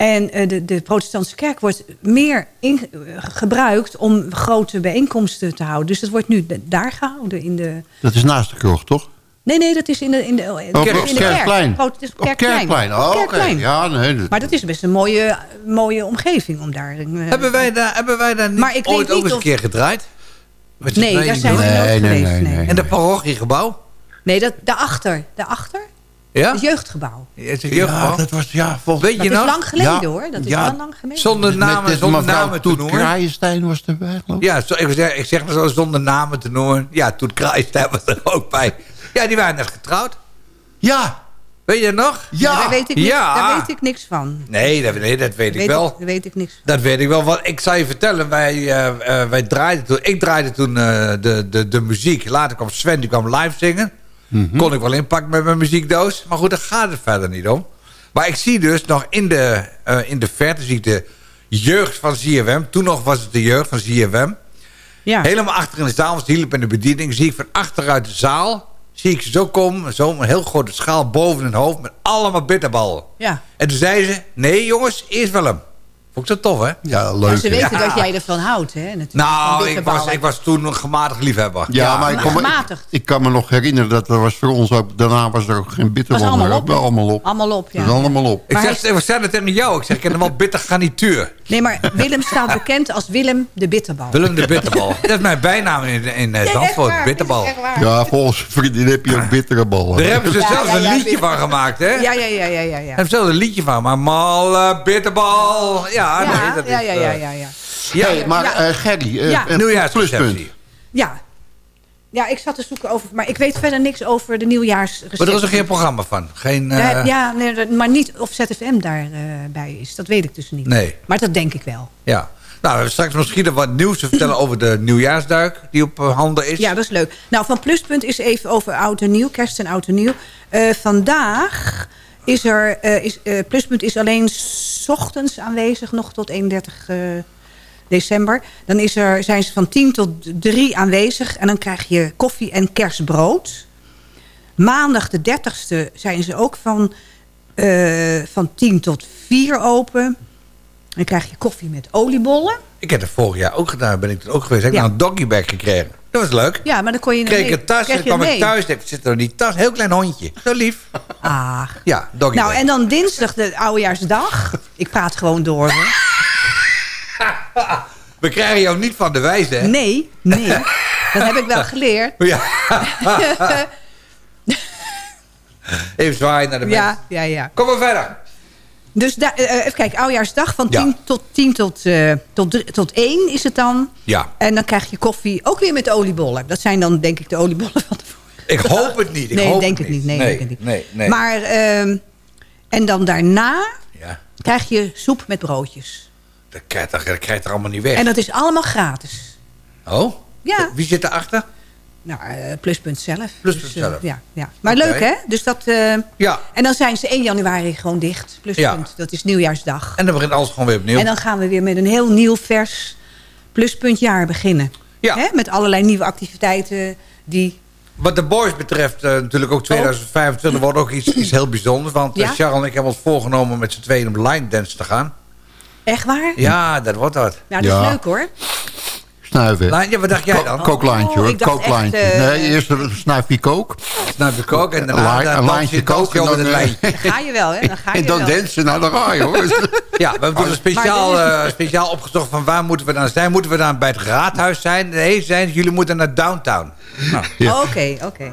En eh, de, de protestantse kerk wordt meer in, eh, gebruikt om grote bijeenkomsten te houden. Dus dat wordt nu daar gehouden. In de, Dat is naast de kroeg, toch? nee, nee, dat is in de, in de, in de, Oh, in de Kerkplein. kerk. Pro- het is op Op Kerkplein. Kerkplein. Oh, oké. Ja, nee. dat- Maar dat is best een mooie, mooie omgeving om daar... eh, Hebben wij daar, hebben wij daar niet Maar ik weet ooit ook eens een keer gedraaid? Nee, daar zijn we. Nee, nooit nee, geweest. nee, nee. En de parochiegebouw? Nee, dat, daarachter. Daarachter? Ja? Het jeugdgebouw. Het is Ja, dat was, ja, volgens Weet Dat je is nog? lang geleden Ja. hoor. Dat is Ja. wel lang geleden. Zonder Met namen, dit zonder namen te Toet noemen. Kraaienstein was erbij, geloof ik. Ja, zo, ik, zeg, ik zeg maar zo zonder namen te noemen. Ja, Toet Kraaienstein was er ook bij. Ja, die waren net getrouwd. Ja, Weet je nog? ja. daar, weet ik niks, Ja. daar weet ik niks van. Nee, dat, nee, dat weet ik Weet wel. Ik, daar weet ik niks van. Dat weet ik wel. Want ik zal je vertellen, wij, eh, eh, wij draaiden toen, ik draaide toen eh, de, de, de muziek. Later kwam Sven, die kwam live zingen. Kon ik wel inpakken met mijn muziekdoos. Maar goed, daar gaat het verder niet om. Maar ik zie dus nog in de, eh, in de verte zie ik de jeugd van ZFM. Toen nog was het de jeugd van ZFM. Ja. Helemaal achter in de zaal, want hielp in de bediening. Zie ik van achteruit de zaal. Zie ik ze zo komen. Zo een heel grote schaal boven hun hoofd. Met allemaal bitterballen. ja. En toen zei ze, nee jongens, eerst wel hem. Vond ik zo tof, hè? Ja, Maar leuk. ze weten Ja. dat jij ervan houdt, hè? Natuurlijk. Nou, ik bitterballen. was, ik was toen een gematigd liefhebber. Ja, maar ik, kom, ik, gematigd. ik kan me nog herinneren dat er was voor ons ook... Daarna was er ook geen bitterman allemaal op. Allemaal op. Allemaal op, ja. Dat is allemaal op. Ik zeg, ik zei het tegen jou. Ik zeg, ik ken hem wel bitter garnituur. Nee, maar Willem staat bekend als Willem de Bitterbal. Willem de Bitterbal. Dat is mijn bijnaam in, in eh, Nee, echt Zandvoort, Bitterbal. Ja, volgens vriendin heb je ook bittere ballen. Daar hebben ze Ja, zelfs ja, een ja, liedje van gemaakt, hè? Ja, ja, ja, ja, ja. ja. Daar hebben ze zelfs een liedje van. Maar malle bitterbal. Ja, Ja, nee, dat ja, is... ja, eh, ja, ja, ja. ja, Hey, maar Ja. eh Gerry, eh, Ja. eh, Nieuwjaarsreceptie. pluspunt. Ja. Ja, ik zat te zoeken over... Maar ik weet verder niks over de nieuwjaarsreceptie. Maar er is er geen programma van. Geen... eh, Ja, ja, nee, maar niet of ZFM daarbij bij is. Dat weet ik dus niet. Nee. Maar dat denk ik wel. Ja. Nou, we hebben straks misschien nog wat nieuws te vertellen over de nieuwjaarsduik die op eh, handen is. Ja, dat is leuk. Nou, van Pluspunt is even over oud en nieuw. Kerst en oud en nieuw. Eh, vandaag is er... eh, is, eh, Pluspunt is alleen 's ochtends aanwezig. Nog tot 31 eh, december. Dan is er, zijn ze van 10 tot 3 aanwezig. En dan krijg je koffie en kerstbrood. Maandag de 30ste zijn ze ook van, eh, van 10 tot 4 open. Dan krijg je koffie met oliebollen. Ik heb het vorig jaar ook gedaan. Ben ik toen ook geweest. Heb ik Ja. nog een doggybag gekregen. Dat was leuk. Ja, maar dan kon je... kreeg ik een tas en kwam ik thuis. Er zit er in die tas, heel klein hondje. Zo lief. Ah, Ja, doggybag. Nou, en dan dinsdag de oudejaarsdag. Ik praat gewoon door, hoor. We krijgen jou niet van de wijze, hè? Nee, nee. Dat heb ik wel geleerd. Ja. Even zwaaien naar de mensen. Ja, ja, ja. Kom maar verder. Dus da- eh, even kijken, oudejaarsdag van Ja. 10 tot, 10 tot, eh, tot, tot 1 is het dan. Ja. En dan krijg je koffie, ook weer met oliebollen. Dat zijn dan denk ik de oliebollen van de Ik hoop het niet. Ik Nee, hoop denk het niet. Nee, nee, denk het niet. Nee, nee. Maar, ehm, en dan daarna Ja, krijg je soep met broodjes. Dat krijgt er allemaal niet weg. En dat is allemaal gratis. Oh? Ja. Wie zit erachter? Nou, eh, pluspunt zelf. Pluspunt eh, zelf. ja, ja. Maar leuk, hè? Dus dat, eh, Ja. En dan zijn ze 1 januari gewoon dicht. Pluspunt. Ja. Dat is nieuwjaarsdag. En dan begint alles gewoon weer opnieuw. En dan gaan we weer met een heel nieuw vers pluspuntjaar beginnen. Ja. Hè? Met allerlei nieuwe activiteiten die... Wat de boys betreft, natuurlijk ook 2025 wordt ook iets, iets heel bijzonders. Want Ja? Charles en ik hebben ons voorgenomen met z'n tweeën op line dance te gaan. Echt waar? Ja, dat wordt wat. Nou, dat Ja. is leuk hoor. Snuiven. Ja, wat dacht jij dan? Kooklijntje Oh, hoor, dacht kooklijntje. eh, Nee, eerst een snuifje kook. Snuif de kook en Een daarna een je- dans kook je en dan, eh, lijn. Dan ga je wel, hè? Dan ga je En dan dansen, nou dan ga je hoor. Ja, we hebben dus speciaal, eh, speciaal opgezocht van waar moeten we dan zijn. Moeten we dan bij het raadhuis zijn? Nee, zijn, jullie moeten naar downtown. Nou, Ja. Oké, oké.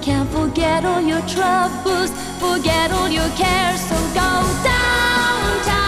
Can forget all your troubles, forget all your cares. So go downtown.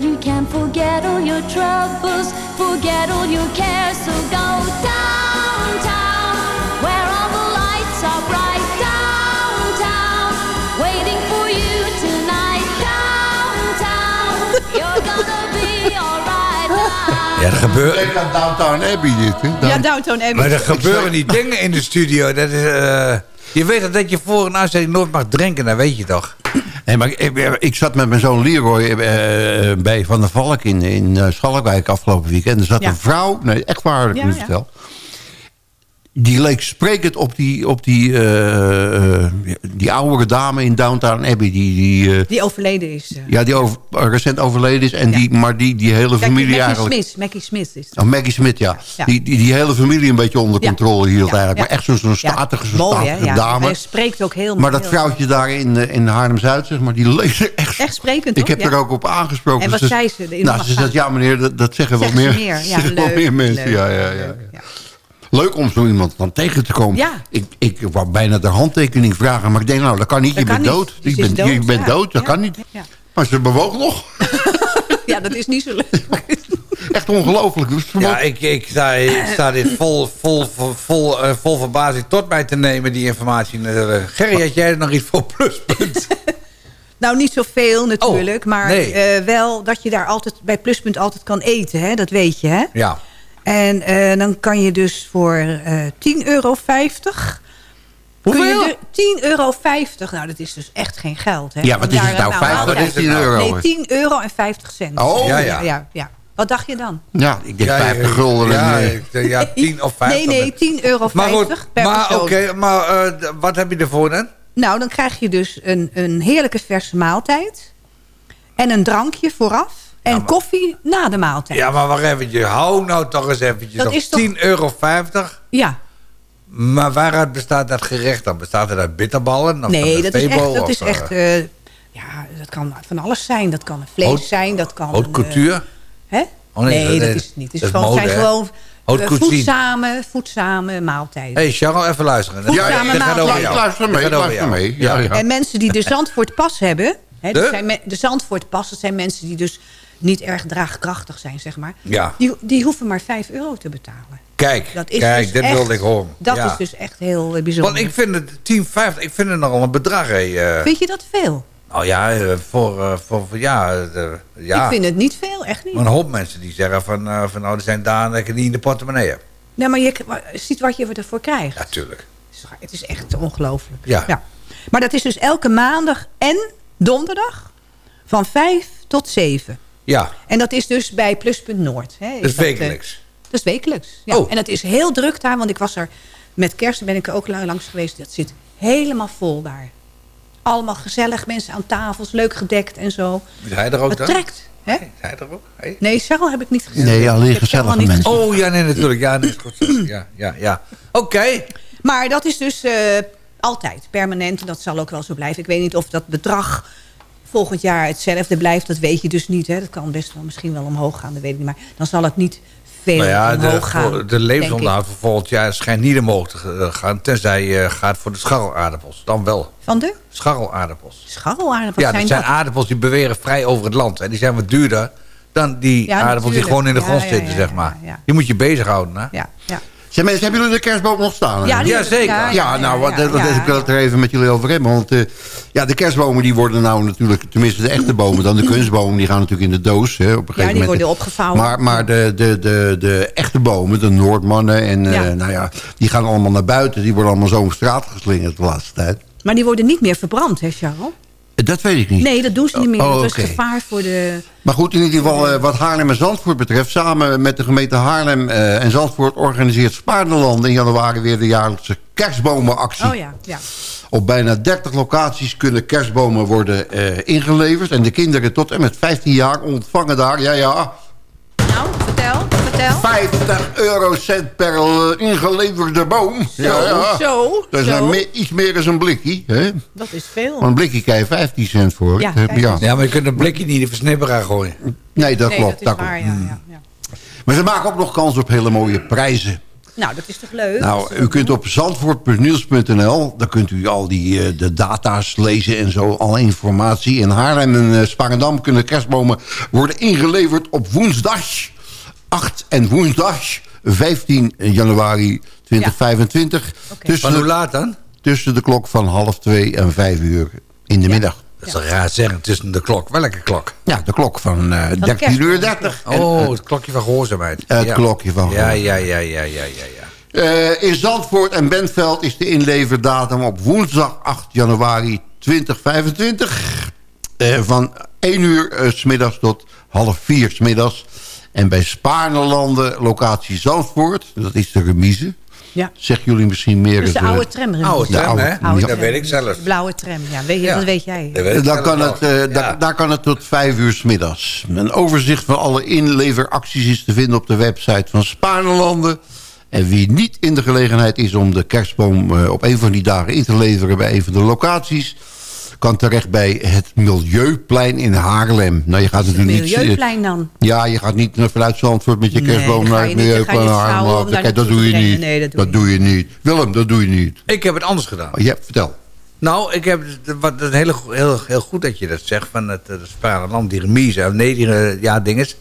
You can forget all your troubles, forget all your cares. So go downtown, where all the lights are bright. Downtown, waiting for you tonight. Downtown, you're gonna be alright. Ja, er gebeuren, Denk aan Downtown Abbey dit, hè? Ja, Downtown Abbey. maar er gebeuren die dingen in de studio. Dat is, eh, je weet dat je voor een uitzending nooit mag drinken, dat weet je toch? Nee, maar ik, ik zat met mijn zoon Leroy eh, bij Van der Valk in, in eh, Schalkwijk afgelopen weekend. Er zat Ja. een vrouw, nee, echt waar, ik nu vertel. Die leek sprekend op die, op die, eh, die oudere dame in Downtown Abbey. Die, die, eh, Die overleden is. ja, die over, recent overleden is. En Ja. die, maar die, die hele familie Maggie eigenlijk... Smith. Maggie Smith is dat. Oh, Maggie Smith, ja. Ja. Die, die, die hele familie een beetje onder controle hield eigenlijk. Maar echt zo'n statige, Mooi, dame. Hij spreekt ook heel Maar dat heel- vrouwtje daar in, in Haarlem-Zuid, zeg maar, die leek er echt... Echt sprekend, Ik heb er ook op aangesproken. En wat Dus- zei ze? De- Nou, ze zegt, ja meneer, dat, dat zeggen wel meer, meer. Ja, wel meer mensen. ja, ja, ja, leuk, om zo iemand dan tegen te komen. Ja. Ik, ik wou bijna de handtekening vragen, maar ik denk, nou, dat kan niet. Dat je kan bent niet. dood. Dus Je ze is bent, je dood, bent ja. dood, dat Ja. kan niet. Ja. Maar ze bewoog nog. Ja, dat is niet zo leuk. Echt ongelooflijk. Dus Ja, ik, ik, sta, ik sta dit vol, vol, vol, vol, eh, vol verbazing tot mij te nemen, die informatie. natuurlijk. Gerry, had jij er nog iets voor pluspunt? Nou, niet zoveel natuurlijk. Oh, maar nee. eh, wel dat je daar altijd bij Pluspunt altijd kan eten. Hè? Dat weet je, hè? Ja. En eh, dan kan je dus voor eh 10,50 euro... Hoeveel? je de- 10,50 euro. Nou, dat is dus echt geen geld. Hè? Ja, wat is het nou? Vandaar, 50 altijd- is 10 euro. Nee, 10 euro en 50 cent. Oh. Ja, ja. ja, ja. Wat dacht je dan? Ja, ik denk Ja, 50 gulden. Ja, ja, 10 of 50. Nee, nee, 10,50 euro Maar goed, per maar persoon. oké, maar eh, d- wat heb je ervoor dan? Nou, dan krijg je dus een, een heerlijke verse maaltijd. En een drankje vooraf. En maar- koffie na de maaltijd. Ja, maar wacht eventjes. Hou nou toch eens eventjes Dat is toch- 10,50 euro. Ja. Maar waaruit bestaat dat gerecht dan? Bestaat het uit bitterballen? Of Nee, dat de is echt... Dat of, is eh, echt eh, ja, dat kan van alles zijn. Dat kan een vlees zijn. Dat kan Haute couture? eh, hè? Oh, nee, nee, dat- is het niet. Het, dat is is gewoon, zijn gewoon Haute eh, voedzame, voedzame maaltijden. hey, Charles, even luisteren. Dat- Ja, gaat over jou. ik luister mee, ik luister. Ja, ja. En mensen die de Zandvoort pas hebben... Hè, dat De? zijn de Zandvoort pas, dat zijn mensen die dus niet erg draagkrachtig zijn, zeg maar. Ja. Die, die hoeven maar 5 euro te betalen. Kijk, Dat is kijk, dus dit echt- wilde ik horen. Dat Ja. is dus echt heel eh, bijzonder. Want ik vind het 10,50, ik vind het nogal een bedrag. Hè. eh. Vind je dat veel? Nou ja, eh, voor, voor, voor ja, ja. Ik vind het niet veel, echt niet. een hoop mensen die zeggen van, van nou, er zijn dagen dat ik het niet in de portemonnee heb. Nee, maar je maar ziet wat je ervoor krijgt. Ja, tuurlijk. Het is- Het is echt ongelooflijk. Ja. Maar dat is dus elke maandag en donderdag van 5 tot 7. Ja, En dat is dus bij Pluspunt Noord. Hè, dat is dat, eh, wekelijks. Dat is wekelijks. Ja. Oh. En het is heel druk daar, want ik was er met kerst ben ik er ook lang- langs geweest. Dat zit helemaal vol daar. Allemaal gezellig, mensen aan tafels, leuk gedekt en zo. Is hij er ook Het dan? trekt. Hè? Is hij er ook? Hey? Nee, Cheryl heb ik niet gezien. Nee, alleen gezellige niet mensen. gezien. Oh ja, nee, natuurlijk. Ja, nee, is goed. Ja, ja, ja. Oké. Maar dat is dus eh, altijd permanent. En dat zal ook wel zo blijven. Ik weet niet of dat bedrag volgend jaar hetzelfde blijft. Dat weet je dus niet. Hè. Dat kan best wel misschien wel omhoog gaan. Dat weet ik niet. Maar dan zal het niet veel Nou ja, omhoog de, gaan. de levensonderhoud voor volgend jaar schijnt niet omhoog te eh, gaan. Tenzij je gaat voor de scharrelaardappels. Dan wel. Van de Scharrelaardappels. scharrelaarden. Wat Ja, dat zijn dat? aardappels die beweren vrij over het land. En die zijn wat duurder dan die Ja, aardappels die gewoon in de grond ja, zitten, zeg maar. Die moet je bezighouden, hè? Ja, ja. Zeg, mensen, hebben jullie de kerstboom nog staan? hè? Ja, die- Ja, zeker. ja, Ja, nou, wat, dat, dat- ik wil het er even met jullie over hebben. Want eh, ja, de kerstbomen die worden nou natuurlijk, tenminste de echte bomen, dan de kunstbomen, die gaan natuurlijk in de doos. Hè, op een gegeven Ja, die moment. worden opgevouwen. Maar, maar de, de, de, de echte bomen, de Noordmannen, en, eh, nou ja, die gaan allemaal naar buiten. Die worden allemaal zo op straat geslingerd de laatste tijd. Maar die worden niet meer verbrand, hè, Charles? Dat weet ik niet. Nee, dat doen ze niet meer. Oh, dat is oké. gevaar voor de... Maar goed, in ieder geval eh, wat Haarlem en Zandvoort betreft... samen met de gemeente Haarlem eh, en Zandvoort... organiseert Spaardenland in januari weer de jaarlijkse kerstbomenactie. Oh ja, ja. Op bijna 30 locaties kunnen kerstbomen worden eh, ingeleverd. En de kinderen tot en met 15 jaar ontvangen daar, ja ja, Nou, vertel, vertel. 50 eurocent per ingeleverde boom. Zo, ja, ja. zo, Dat is zo. een me- iets meer dan een blikje. Hè? Dat is veel. Want een blikje krijg je 15 cent voor. Ja, maar je kunt een blikje niet in de versnipperaar gooien. Nee, dat nee, klopt. dat is waar, klopt. ja, ja, ja. Maar ze maken ook nog kans op hele mooie prijzen. Nou, dat is toch leuk? Nou, u kunt op zandvoort.niels.nl... daar kunt u al die, eh, de data's lezen en zo, alle informatie. In Haarlem en eh, Sparendam kunnen kerstbomen worden ingeleverd op woensdag 8 en woensdag 15 januari 2025. Oké. Tussen, Van hoe de, laat dan? tussen de klok van half twee en vijf uur in de middag. Dat is toch raar zeggen tussen de klok. Welke klok? Ja, de klok van eh 13 uur 30. En, Oh, het klokje van gehoorzaamheid. Het Ja. klokje van Ja, ja, ja, ja, ja, ja. ja. Eh, in Zandvoort en Bentveld is de inleverdatum op woensdag 8 januari 2025. Eh, van 1 uur eh, s smiddags tot half 4 s middags. En bij Spaarnelanden, locatie Zandvoort, dat is de remise. Ja. Zeggen jullie misschien meer... Dat is de eh, oude tram. Oude De tram, oude- hè? oude Dat weet ik zelf. De blauwe tram, ja. Weet je, Ja. Dat weet jij. Dat weet ik Dan zelf kan het, eh, Ja. daar, daar kan het tot 5 uur s middags. Een overzicht van alle inleveracties is te vinden op de website van Spaarnelanden. En wie niet in de gelegenheid is om de kerstboom eh, op een van die dagen in te leveren bij een van de locaties... kan terecht bij het Milieuplein in Haarlem. Nou, je gaat natuurlijk niet... Milieuplein dan. Ja, je gaat niet naar- vanuit Zandvoort met je Nee, kerstboom dat naar het Milieuplein om Haarlem. Kijk, dat doe je niet. Nee, dat doe dat je doe je niet. Willem, dat doe je niet. Ik heb het anders gedaan. Ja, vertel. Nou, ik heb het- wat het heel, heel, heel goed dat je dat zegt van het, het Sparenland, die remise. of Nee, die eh, ja, dinges.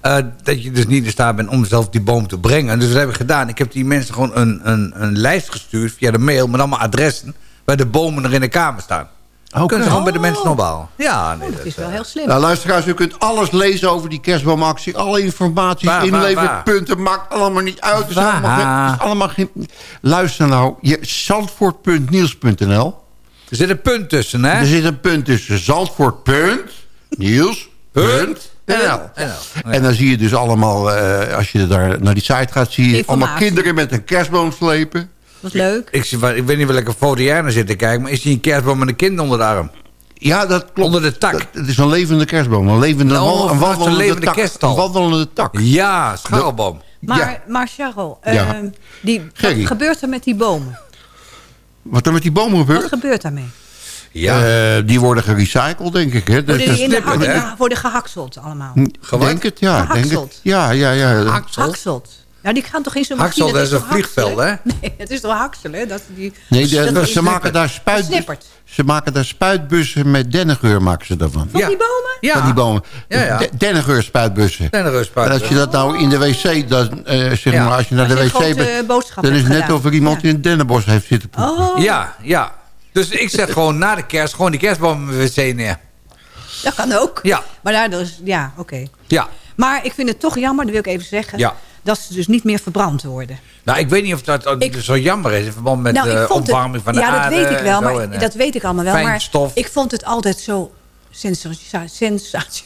Eh, dat je dus niet in staat bent om zelf die boom te brengen. Dus wat heb ik gedaan? Ik heb die mensen gewoon een, een, een lijst gestuurd via de mail met allemaal adressen waar de bomen er in de kamer staan. Oké. Kunnen ze gewoon bij de Oh. mensen opbouwen. Ja, nee, Oh, dat is wel eh, heel slim. Nou, luisteraars, u kunt alles lezen over die kerstboomactie. Alle informatie, inleverpunten, maakt allemaal niet uit. Het is allemaal, geen- het is allemaal geen... Luister nou, je, zandvoort.niels.nl. Er zit een punt tussen, hè? Er zit een punt tussen zandvoort.niels.nl. En dan zie je dus allemaal, eh, als je daar naar die site gaat... zie je Informatie. allemaal kinderen met een kerstboom slepen. Wat leuk. Ik, ik weet niet welke foto jij naar zit te kijken... maar is die een kerstboom met een kind onder de arm? Ja, dat klopt. Onder de tak. Dat- het is een levende kerstboom. Een levende, wal- een wandelende levende tak. Een wandelende tak. Ja, scharrelboom. Maar, Ja. maar Charles, Ja. ehm, die, wat gebeurt er met die bomen? Wat er met die bomen Wat gebeurt? gebeurt daarmee? Ja. Eh, die worden gerecycled, denk ik. Hè? Worden die in de ja, worden gehakseld allemaal? Gewat? Denk het, ja. Denk het. Gehakseld. Ja, ja, ja. Hakseld. Nou, die gaan toch in zo'n Haksel, machine... dat is een vliegveld, hakselen? Nee, het is toch hakselen? Dat die, Nee, de- dat ze, maken daar spuit, ze maken daar spuitbussen met dennengeur maken ze daarvan. Van Ja. die bomen? Ja. Van die bomen. Ja, ja. De- Dennengeur spuitbussen. En een rustpaard. En als je dat nou in de wc, dan, eh, zeg Ja. maar, als je naar de Als je een wc bent, dan is het net gedaan. of er iemand Ja. in een dennenbos heeft zitten poepen. Oh, Ja, ja. Dus ik zet gewoon na de kerst gewoon die kerstboom in mijn wc neer. dat kan ook. Ja. Maar daardoor is... Ja, oké. Ja. Maar ik vind het toch jammer, dat wil ik even zeggen... Ja. Dat ze dus niet meer verbrand worden. Nou, ik weet niet of dat Ik- zo jammer is in verband met nou, de vond het- opwarming van de ja, aarde. dat weet ik wel, maar, en, eh, dat weet ik allemaal wel. Maar fijnstof. ik vond het altijd zo sensationeel.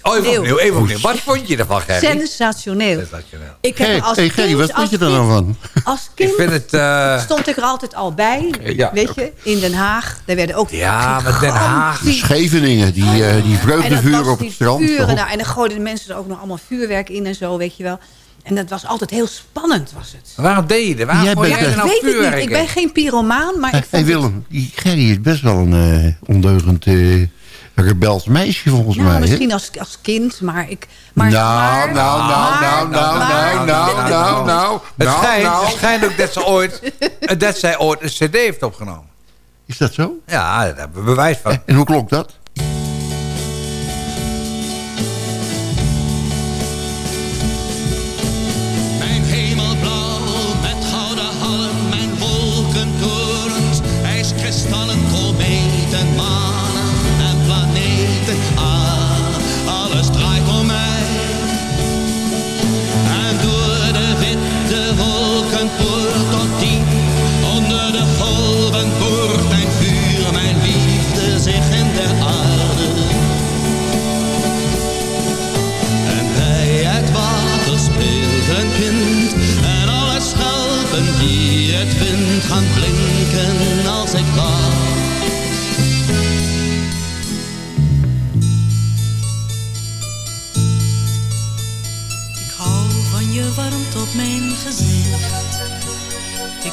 Oh, even opnieuw, even opnieuw. Wat vond je ervan, Gerry? Sensationeel. Sensationeel. Ik heb Hey, als hey, Gerry, wat als je er kind- nou van? Als kind Ik vind het... eh, stond ik er altijd al bij. Ja. Weet je, in Den Haag. Daar werden ook Ja, met Den Haag. De Scheveningen, die, eh, die was op het strand. Vuren, nou, en dan gooiden de mensen er ook nog allemaal vuurwerk in en zo, weet je wel. En dat was altijd heel spannend, was het. Waarom deed je dat? Waarom Jij bent er ik nou weet het niet. Ik ben geen pyromaan, maar ik vond Willem, die Gerry is best wel een eh, ondeugend eh, rebels meisje volgens Nou, mij. hè? misschien als, als kind, maar ik... Maar, Nou, nou, nou, nou, nou, nou, nou, nou, nou. Het schijnt, nou. het schijnt ook dat, ze ooit, dat zij ooit een cd heeft opgenomen. Is dat zo? Ja, daar hebben we bewijs van. En hoe klonk dat?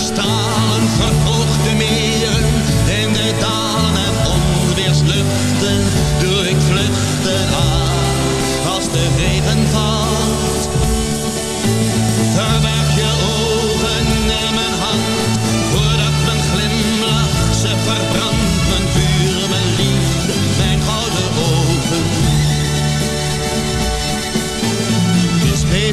stalen verhoogde meren. In de dalen en onweersluchten doe ik vluchten aan. Als de regen valt,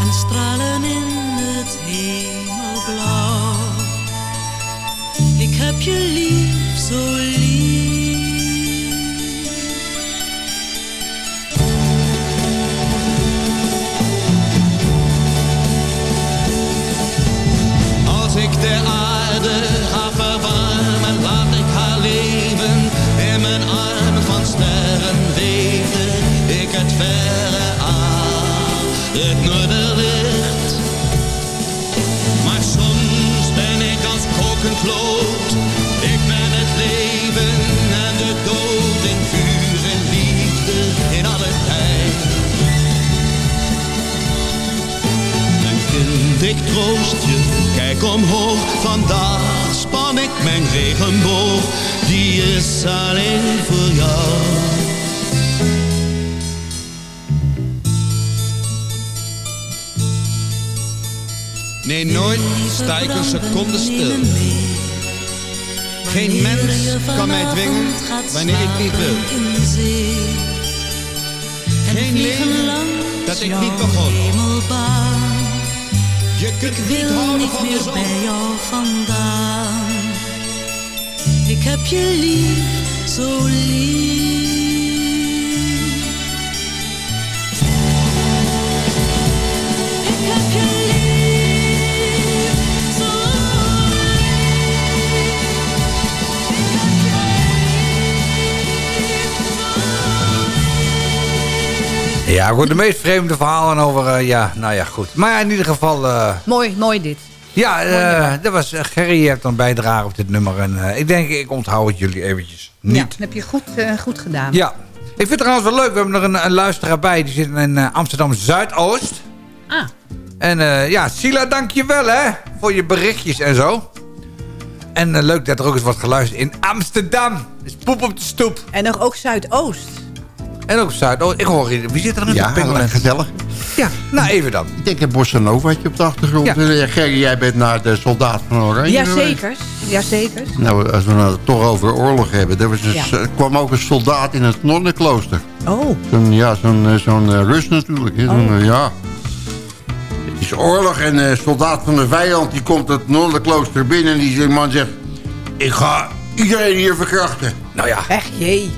En stralen in het hemelblauw. Ik heb je lief, zo lief. Als ik de aarde ga verwarmen, laat ik haar leven. In mijn armen van sterren weten ik het verre aan, het noorderlicht. Ik ben het leven en de dood in vuur en liefde in alle tijd. Mijn kind, ik troost je, kijk omhoog. Vandaag span ik mijn regenboog, die is alleen voor jou. Nee, nooit sta ik een seconde stil. Geen mens kan mij dwingen wanneer ik niet wil. Geen leven dat ik niet begon. Je kunt niet houden van de zon. bij jou vandaan. Ik heb je lief, zo lief. Ja, goed, de meest vreemde verhalen over... eh, ja, nou ja, goed. Maar ja, in ieder geval... eh, Mooi, mooi dit. ja, eh, dat was... eh, Gerry heeft dan bijdrage op dit nummer. En ik denk, ik onthoud het jullie eventjes Ja, niet. dat heb je goed, goed gedaan. Ja. Ik vind het trouwens wel leuk. We hebben nog een, een luisteraar bij. Die zit in Amsterdam Zuidoost. Ah, En ja, Sila, dankjewel hè. Voor je berichtjes en zo. En leuk dat er ook eens wordt geluisterd in Amsterdam. Is poep op de stoep. en nog ook Zuidoost. En ook Zuidoost. Ik hoor hier. Wie zit er in Ja, de pingelen? gezellig. Ja, nou even dan. Ik denk een Bossa Novaatje op de achtergrond. Ja. Gerry, jij bent naar de soldaat van Oranje. Jazeker, jazeker. Nou, als we nou het toch over oorlog hebben. Er was Ja. er kwam ook een soldaat in het nonnenklooster. Oh, Zo'n ja, zo'n eh, zo'n eh, Rus natuurlijk. Zo'n, eh, ja. Het is oorlog en een soldaat van de vijand die komt het nonnenklooster binnen. En die zegt, man zegt, ik ga iedereen hier verkrachten. Nou ja. echt jee.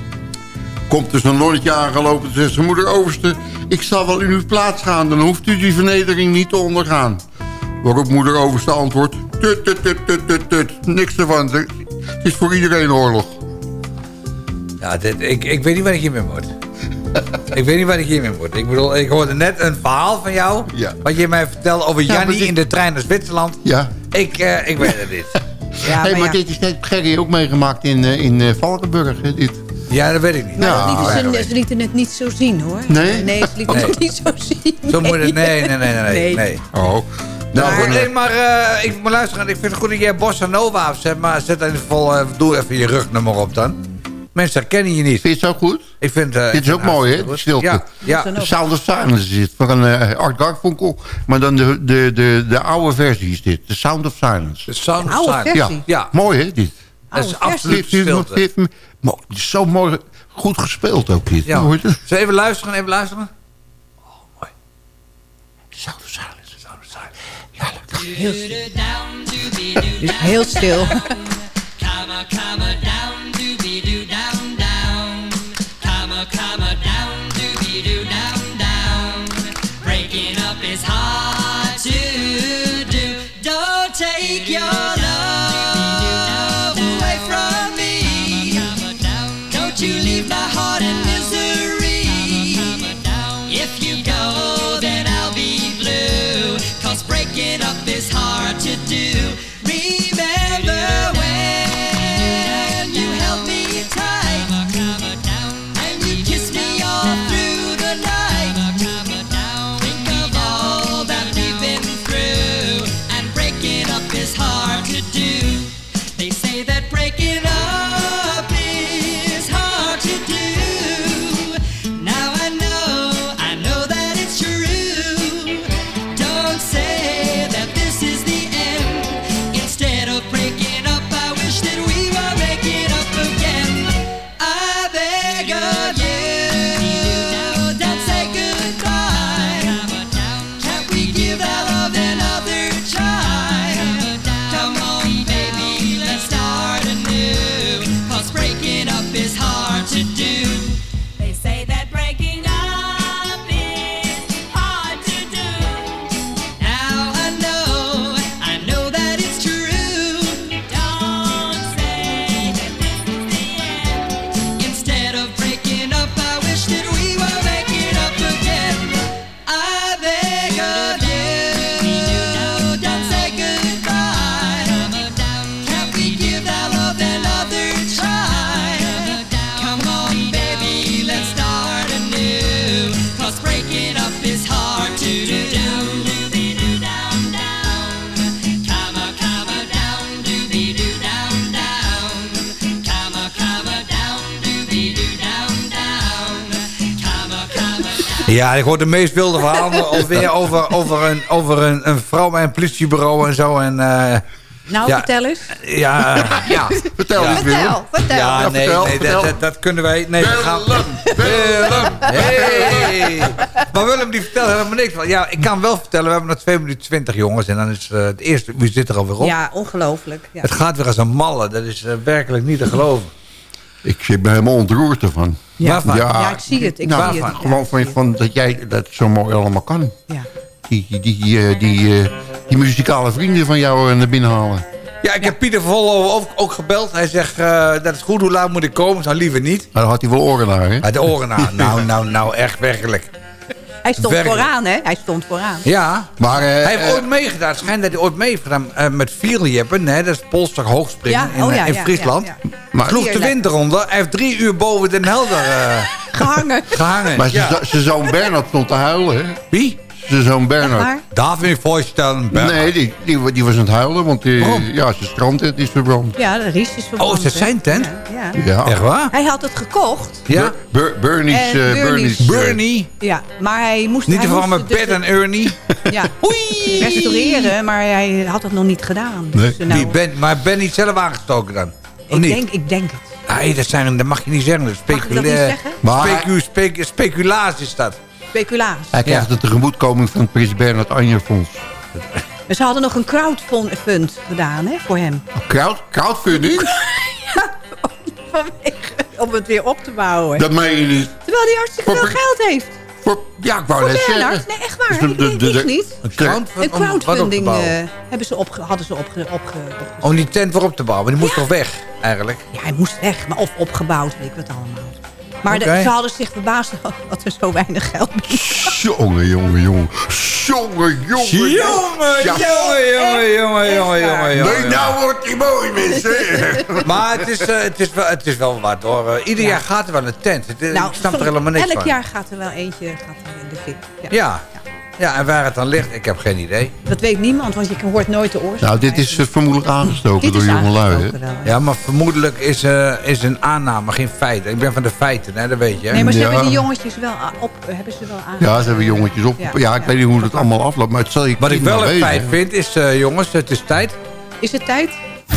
Komt dus een nonnetje aangelopen en zegt zijn moeder overste... ik zal wel in uw plaats gaan, dan hoeft u die vernedering niet te ondergaan. Waarop moeder overste antwoordt... tut, tut, tut, tut, tut, tut. Niks ervan. Het is voor iedereen oorlog. ja dit, ik, ik weet niet waar ik hiermee moet. ik weet niet waar ik hiermee moet. Ik bedoel, ik hoorde net een verhaal van jou. Ja. Wat je mij vertelde over Ja, maar Jannie dit- in de trein naar Zwitserland. Ja. Ik, eh, ik weet het niet. Ja, hey, maar maar ja. dit is net Gerry ook meegemaakt in, eh, in eh, Valkenburg. Hè, dit. Ja, dat weet ik niet. Maar Ja, dat lieten ze, ze lieten het niet zo zien, hoor. Nee? Nee, ze lieten Nee. het niet zo zien. Zo moet het... Nee, nee, nee, nee. nee. nee. Oh. Nou, Nou, goed, goed, nee, maar eh, ik moet luisteren. Ik vind het goed dat jij Bossa Nova afzet. Maar zet dan vol, eh, doe even je rugnummer op dan. Mensen herkennen je niet. Vind je het zo goed? Ik vind, eh, Dit is ook mooi, hè? De stilte. Ja, ja. The Sound of Silence is dit. Van uh, Art Garfunkel. Maar dan de, de, de, de oude versie is dit. The Sound of Silence. De Sound of Oude Silence. versie? Ja. Ja. Mooi, hè, dit? Dat is absoluut Dit stilte. het is zo mooi, goed gespeeld ook, dit. Ja. Hoor? Zullen we even luisteren? Even luisteren? Sound of Silence. Sound of Silence. Ja, lekker. Heel stil. Heel stil. Comma, comma, down, doobie doo, down, down. Comma, comma, down, doobie doo, down, down. Breaking up is hard to do. Don't take your love Ja, ik hoor de meest wilde verhalen alweer over, over, een, over een, een vrouw bij een politiebureau en zo. En, eh, Nou, Ja. vertel eens. ja, ja. Vertel eens, Willem. Vertel, vertel. Ja, Ja, nee, vertel, nee dat, vertel. dat, dat kunnen wij... Nee, dat gaan Willem, Willem! Hey. Maar Willem die vertelt helemaal niks van. Ja, ik kan wel vertellen, we hebben nog 2 minuten 20 jongens. En dan is eh, het eerste uur zit er alweer op. Ja, ongelooflijk. Ja. Het gaat weer als een malle. Dat is eh, werkelijk niet te geloven. Ik zit ben helemaal ontroerd ervan. Ja. Ja, ik zie het, ik nou, zie het. Gewoon van, van dat jij dat zo mooi allemaal kan. Ja. Die, die, die, eh, die, eh, die muzikale vrienden van jou eh, naar binnen halen. Ja, ik heb Pieter Vollo ook, ook gebeld. Hij zegt, eh, dat is goed, hoe laat moet ik komen? Nou, liever niet. Maar dan had hij wel oren naar, hè? De oren aan. Nou, nou, nou, echt werkelijk. Hij stond vooraan, hè? Hij stond vooraan. Ja. Maar, eh, hij heeft eh, ooit meegedaan. Het schijnt dat hij ooit mee heeft gedaan eh, met vierjeppen. hè, Dat is polstok hoogspringen Ja, in, oh ja, in ja, Friesland. ja, ja. Maar- Sloeg de wind eronder. Hij heeft drie uur boven Den Helder eh, Gehangen. gehangen. Maar zijn ja. zo- zijn zoon Bernard stond te huilen, hè? Wie? Zijn zoon Bernard. Daar vind ik voorstellen. Bernard. Nee, die, die, die was aan het huilen, want die, Waarom? ja, zijn strandtent is verbrand. Ja, de Ries is verbrand. Oh, is hè? zijn tent? Ja, ja. Ja. Echt waar? Hij had het gekocht. Ja? Bur- Bernie's, eh, Bernie's. Bernie's, eh, Bernie. Ja, maar hij moest... Niet te verwarren moest met Bert dus- en Ernie. Ja, restaureren, maar hij had het nog niet gedaan. Nee. Dus, nou, Die ben, maar ben niet zelf aangestoken dan? Of ik, niet? denk, ik denk het. Nee, dat, zijn, dat mag je niet zeggen. Mag ik dat niet Specula- zeggen? Maar- Specu, specu, speculatie is dat. Speculaas. Hij krijgt Ja. de tegemoetkoming van het Prins Bernard Anje Fonds. En ze hadden nog een crowdfund gedaan hè, voor hem. Crowd, crowdfunding? Vanwege, om het weer op te bouwen. Dat meen je niet. Terwijl hij hartstikke Voor- veel geld heeft. Voor, ja, ik wou net zeggen. Nee, echt waar. Dus de- niet. Een crowd- Een op crowdfunding eh, hebben ze opge, hadden ze opge, opge, opge, Om die tent weer op te bouwen. Maar die moest toch weg, eigenlijk? Ja, hij moest weg. Maar of opgebouwd, weet ik wat allemaal. Maar de- ze hadden zich verbaasd dat er zo weinig geld Jongen, jongen, jongen. Jongen, jongen. Jongen, Ja. jongen, jongen, jongen, jongen, jongen, jongen. Nee, nou wordt hij mooi, mensen. Maar het is, eh, het, is wel, het is wel wat hoor. Eh, ieder Ja. jaar gaat er wel een tent. Het- Nou, ik snap er helemaal niks elk van. jaar gaat er wel eentje gaat er in de fik. Ja. Ja. Ja, en waar het dan ligt, ik heb geen idee. Dat weet niemand, want je hoort nooit de oorzaak. Nou, dit is eh, vermoedelijk aangestoken Dit door jongelui. aangestoken. Ja, maar vermoedelijk is, eh, is een aanname, geen feit. Ik ben van de feiten, hè, dat weet je. Nee, maar ze Ja. hebben die jongetjes wel op, hebben ze wel aan. Ja, ze hebben jongetjes op. Ja, Ja, ik ja. weet niet hoe het allemaal afloopt, maar het zal je Wat ik wel een feit vind is, eh, jongens, het is tijd. Is het tijd?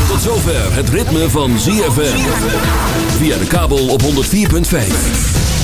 Tot zover het ritme van ZFM. Via de kabel op 104.5.